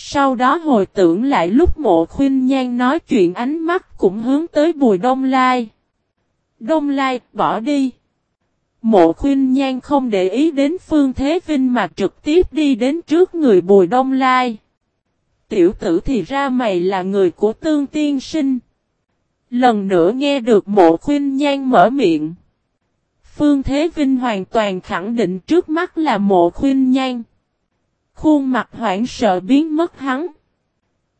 Sau đó hồi tưởng lại lúc mộ Khuyên Nhan nói chuyện ánh mắt cũng hướng tới Bùi Đông Lai. Đông Lai, bỏ đi. Mộ khuyên nhan không để ý đến Phương Thế Vinh mà trực tiếp đi đến trước người Bùi Đông Lai. Tiểu tử thì ra mày là người của tương tiên sinh. Lần nữa nghe được mộ khuyên nhan mở miệng. Phương Thế Vinh hoàn toàn khẳng định trước mắt là mộ khuyên nhan. Khuôn mặt hoảng sợ biến mất hắn.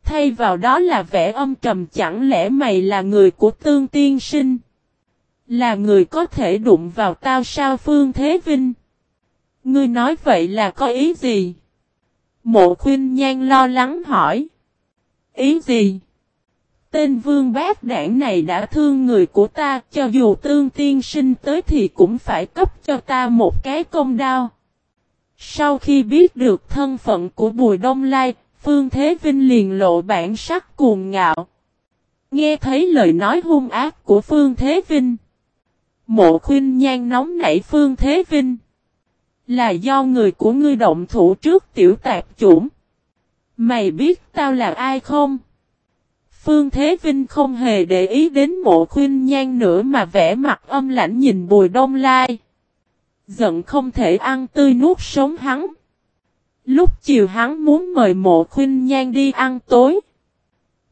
Thay vào đó là vẻ âm trầm chẳng lẽ mày là người của tương tiên sinh. Là người có thể đụng vào tao sao Phương Thế Vinh? Ngươi nói vậy là có ý gì? Mộ khuyên nhan lo lắng hỏi. Ý gì? Tên vương bác đảng này đã thương người của ta, cho dù tương tiên sinh tới thì cũng phải cấp cho ta một cái công đao. Sau khi biết được thân phận của Bùi Đông Lai, Phương Thế Vinh liền lộ bản sắc cuồng ngạo. Nghe thấy lời nói hung ác của Phương Thế Vinh. Mộ khuyên nhan nóng nảy Phương Thế Vinh. Là do người của ngươi động thủ trước tiểu tạp chủng. Mày biết tao là ai không? Phương Thế Vinh không hề để ý đến mộ khuyên nhan nữa mà vẽ mặt âm lãnh nhìn bùi đông lai. Giận không thể ăn tươi nuốt sống hắn. Lúc chiều hắn muốn mời mộ khuyên nhan đi ăn tối.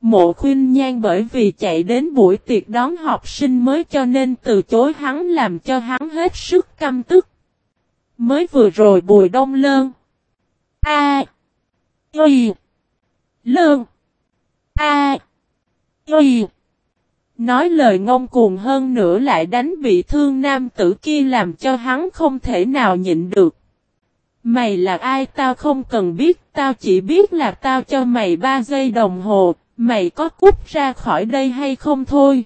Mộ khuyên nhan bởi vì chạy đến buổi tiệc đón học sinh mới cho nên từ chối hắn làm cho hắn hết sức căm tức. Mới vừa rồi bùi đông lơn. A. Y. Lơn. A. Y. Nói lời ngông cuồng hơn nữa lại đánh bị thương nam tử kia làm cho hắn không thể nào nhịn được. Mày là ai tao không cần biết, tao chỉ biết là tao cho mày 3 giây đồng hồ, mày có cút ra khỏi đây hay không thôi.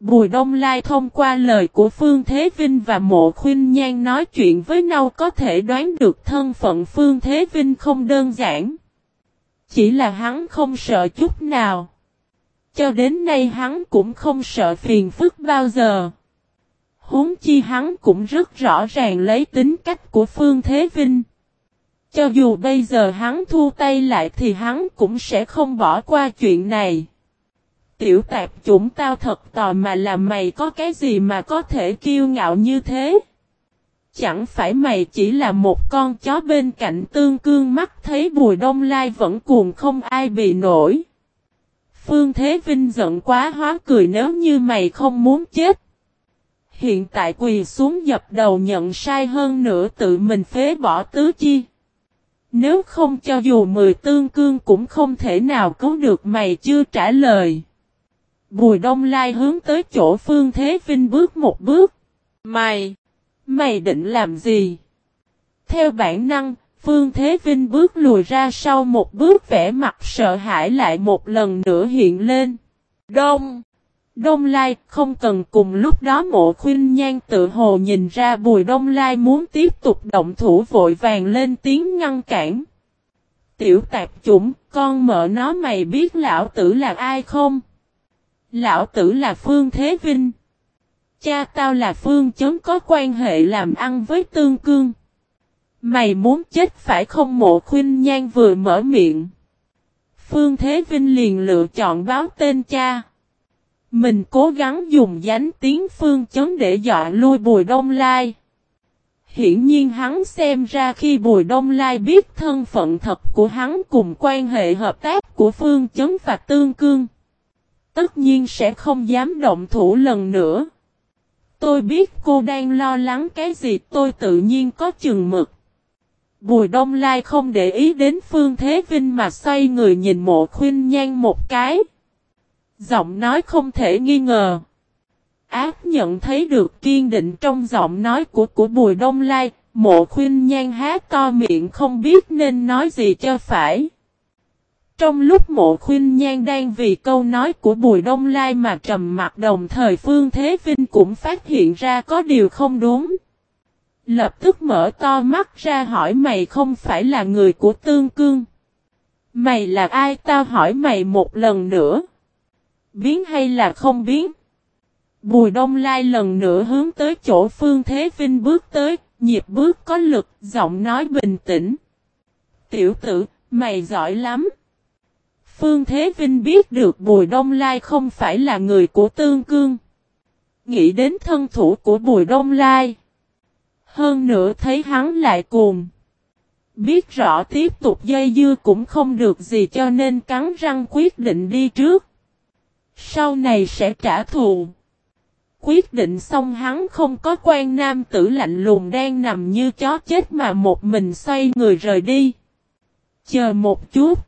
Bùi Đông Lai thông qua lời của Phương Thế Vinh và Mộ Khuynh Nhan nói chuyện với nhau có thể đoán được thân phận Phương Thế Vinh không đơn giản. Chỉ là hắn không sợ chút nào. Cho đến nay hắn cũng không sợ phiền phức bao giờ. Huống chi hắn cũng rất rõ ràng lấy tính cách của Phương Thế Vinh. Cho dù bây giờ hắn thu tay lại thì hắn cũng sẽ không bỏ qua chuyện này. Tiểu tạp chúng tao thật tò mà là mày có cái gì mà có thể kiêu ngạo như thế. Chẳng phải mày chỉ là một con chó bên cạnh tương cương mắt thấy bùi đông lai vẫn cuồng không ai bị nổi. Phương Thế Vinh giận quá hóa cười nếu như mày không muốn chết. Hiện tại quỳ xuống dập đầu nhận sai hơn nữa tự mình phế bỏ tứ chi. Nếu không cho dù mười tương cương cũng không thể nào cứu được mày chưa trả lời. Bùi đông lai hướng tới chỗ Phương Thế Vinh bước một bước. Mày! Mày định làm gì? Theo bản năng, Phương Thế Vinh bước lùi ra sau một bước vẻ mặt sợ hãi lại một lần nữa hiện lên. Đông! Đông Lai không cần cùng lúc đó mộ khuyên nhan tự hồ nhìn ra Bùi Đông Lai muốn tiếp tục động thủ vội vàng lên tiếng ngăn cản. Tiểu tạp chủng, con mợ nó mày biết lão tử là ai không? Lão tử là Phương Thế Vinh. Cha tao là Phương chấm có quan hệ làm ăn với Tương Cương. Mày muốn chết phải không mộ khuyên nhan vừa mở miệng. Phương Thế Vinh liền lựa chọn báo tên cha. Mình cố gắng dùng dánh tiếng Phương Chấn để dọa lui Bùi Đông Lai. Hiển nhiên hắn xem ra khi Bùi Đông Lai biết thân phận thật của hắn cùng quan hệ hợp tác của Phương Chấn và Tương Cương. Tất nhiên sẽ không dám động thủ lần nữa. Tôi biết cô đang lo lắng cái gì, tôi tự nhiên có chừng mực. Bùi Đông Lai không để ý đến Phương Thế Vinh mà xoay người nhìn mộ khuyên nhan một cái. Giọng nói không thể nghi ngờ. Ác nhận thấy được kiên định trong giọng nói của của Bùi Đông Lai, mộ khuyên nhan há to miệng không biết nên nói gì cho phải. Trong lúc mộ khuyên nhan đang vì câu nói của Bùi Đông Lai mà trầm mặt đồng thời Phương Thế Vinh cũng phát hiện ra có điều không đúng. Lập tức mở to mắt ra hỏi mày không phải là người của Tương Cương. Mày là ai tao hỏi mày một lần nữa. Biến hay là không biến? Bùi Đông Lai lần nữa hướng tới chỗ Phương Thế Vinh bước tới, nhịp bước có lực, giọng nói bình tĩnh. Tiểu tử, mày giỏi lắm. Phương Thế Vinh biết được Bùi Đông Lai không phải là người của Tương Cương. Nghĩ đến thân thủ của Bùi Đông Lai. Hơn nữa thấy hắn lại cuồng. Biết rõ tiếp tục dây dưa cũng không được gì cho nên cắn răng quyết định đi trước. Sau này sẽ trả thù. Quyết định xong hắn không có quan nam tử lạnh lùng đang nằm như chó chết mà một mình xoay người rời đi. Chờ một chút.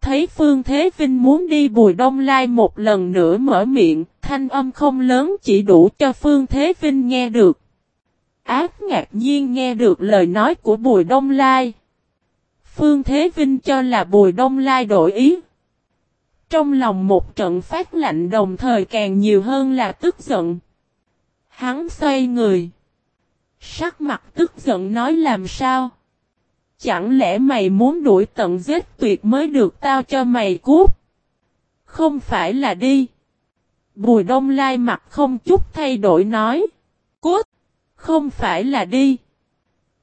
Thấy Phương Thế Vinh muốn đi Bùi Đông Lai một lần nữa mở miệng, thanh âm không lớn chỉ đủ cho Phương Thế Vinh nghe được. Ác ngạc nhiên nghe được lời nói của Bùi Đông Lai. Phương Thế Vinh cho là Bùi Đông Lai đổi ý. Trong lòng một trận phát lạnh đồng thời càng nhiều hơn là tức giận. Hắn xoay người. Sắc mặt tức giận nói làm sao? Chẳng lẽ mày muốn đuổi tận giết tuyệt mới được tao cho mày cút? Không phải là đi. Bùi đông lai mặt không chút thay đổi nói. Cút! Không phải là đi.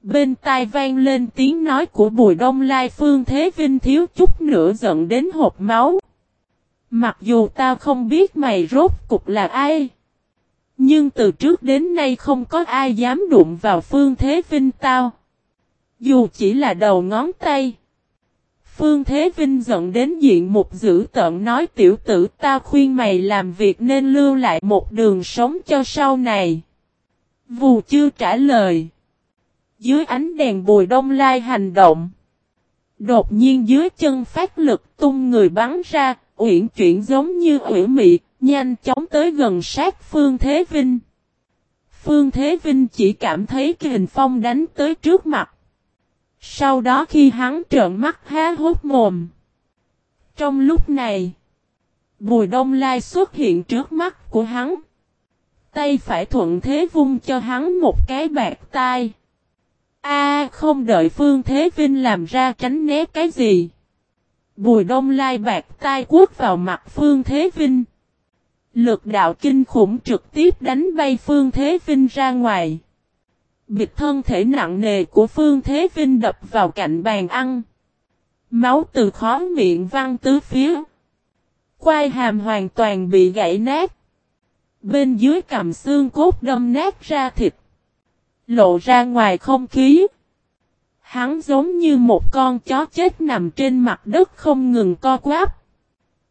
Bên tai vang lên tiếng nói của bùi đông lai phương thế vinh thiếu chút nữa giận đến hộp máu. Mặc dù tao không biết mày rốt cục là ai. Nhưng từ trước đến nay không có ai dám đụng vào phương thế vinh tao. Dù chỉ là đầu ngón tay. Phương Thế Vinh giận đến diện một dữ tận nói tiểu tử ta khuyên mày làm việc nên lưu lại một đường sống cho sau này. Vù chưa trả lời. Dưới ánh đèn bùi đông lai hành động. Đột nhiên dưới chân phát lực tung người bắn ra, uyển chuyển giống như ủy mị, nhanh chóng tới gần sát Phương Thế Vinh. Phương Thế Vinh chỉ cảm thấy kình phong đánh tới trước mặt. Sau đó khi hắn trợn mắt há hốt mồm. Trong lúc này, Bùi Đông Lai xuất hiện trước mắt của hắn. Tay phải thuận thế vung cho hắn một cái bạc tai. A, không đợi Phương Thế Vinh làm ra tránh né cái gì. Bùi Đông Lai bạc tai quất vào mặt Phương Thế Vinh. Lực đạo kinh khủng trực tiếp đánh bay Phương Thế Vinh ra ngoài. Bịt thân thể nặng nề của Phương Thế Vinh đập vào cạnh bàn ăn. Máu từ khó miệng văng tứ phía. Quai hàm hoàn toàn bị gãy nát. Bên dưới cầm xương cốt đâm nát ra thịt. Lộ ra ngoài không khí. Hắn giống như một con chó chết nằm trên mặt đất không ngừng co quáp.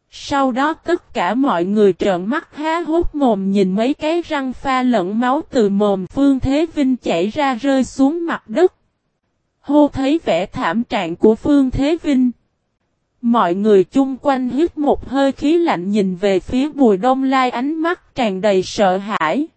Sau đó tất cả mọi người trợn mắt há hốt mồm nhìn mấy cái răng pha lẫn máu từ mồm Phương Thế Vinh chảy ra rơi xuống mặt đất. Hô thấy vẻ thảm trạng của Phương Thế Vinh. Mọi người chung quanh hít một hơi khí lạnh nhìn về phía Bùi Đông Lai ánh mắt tràn đầy sợ hãi.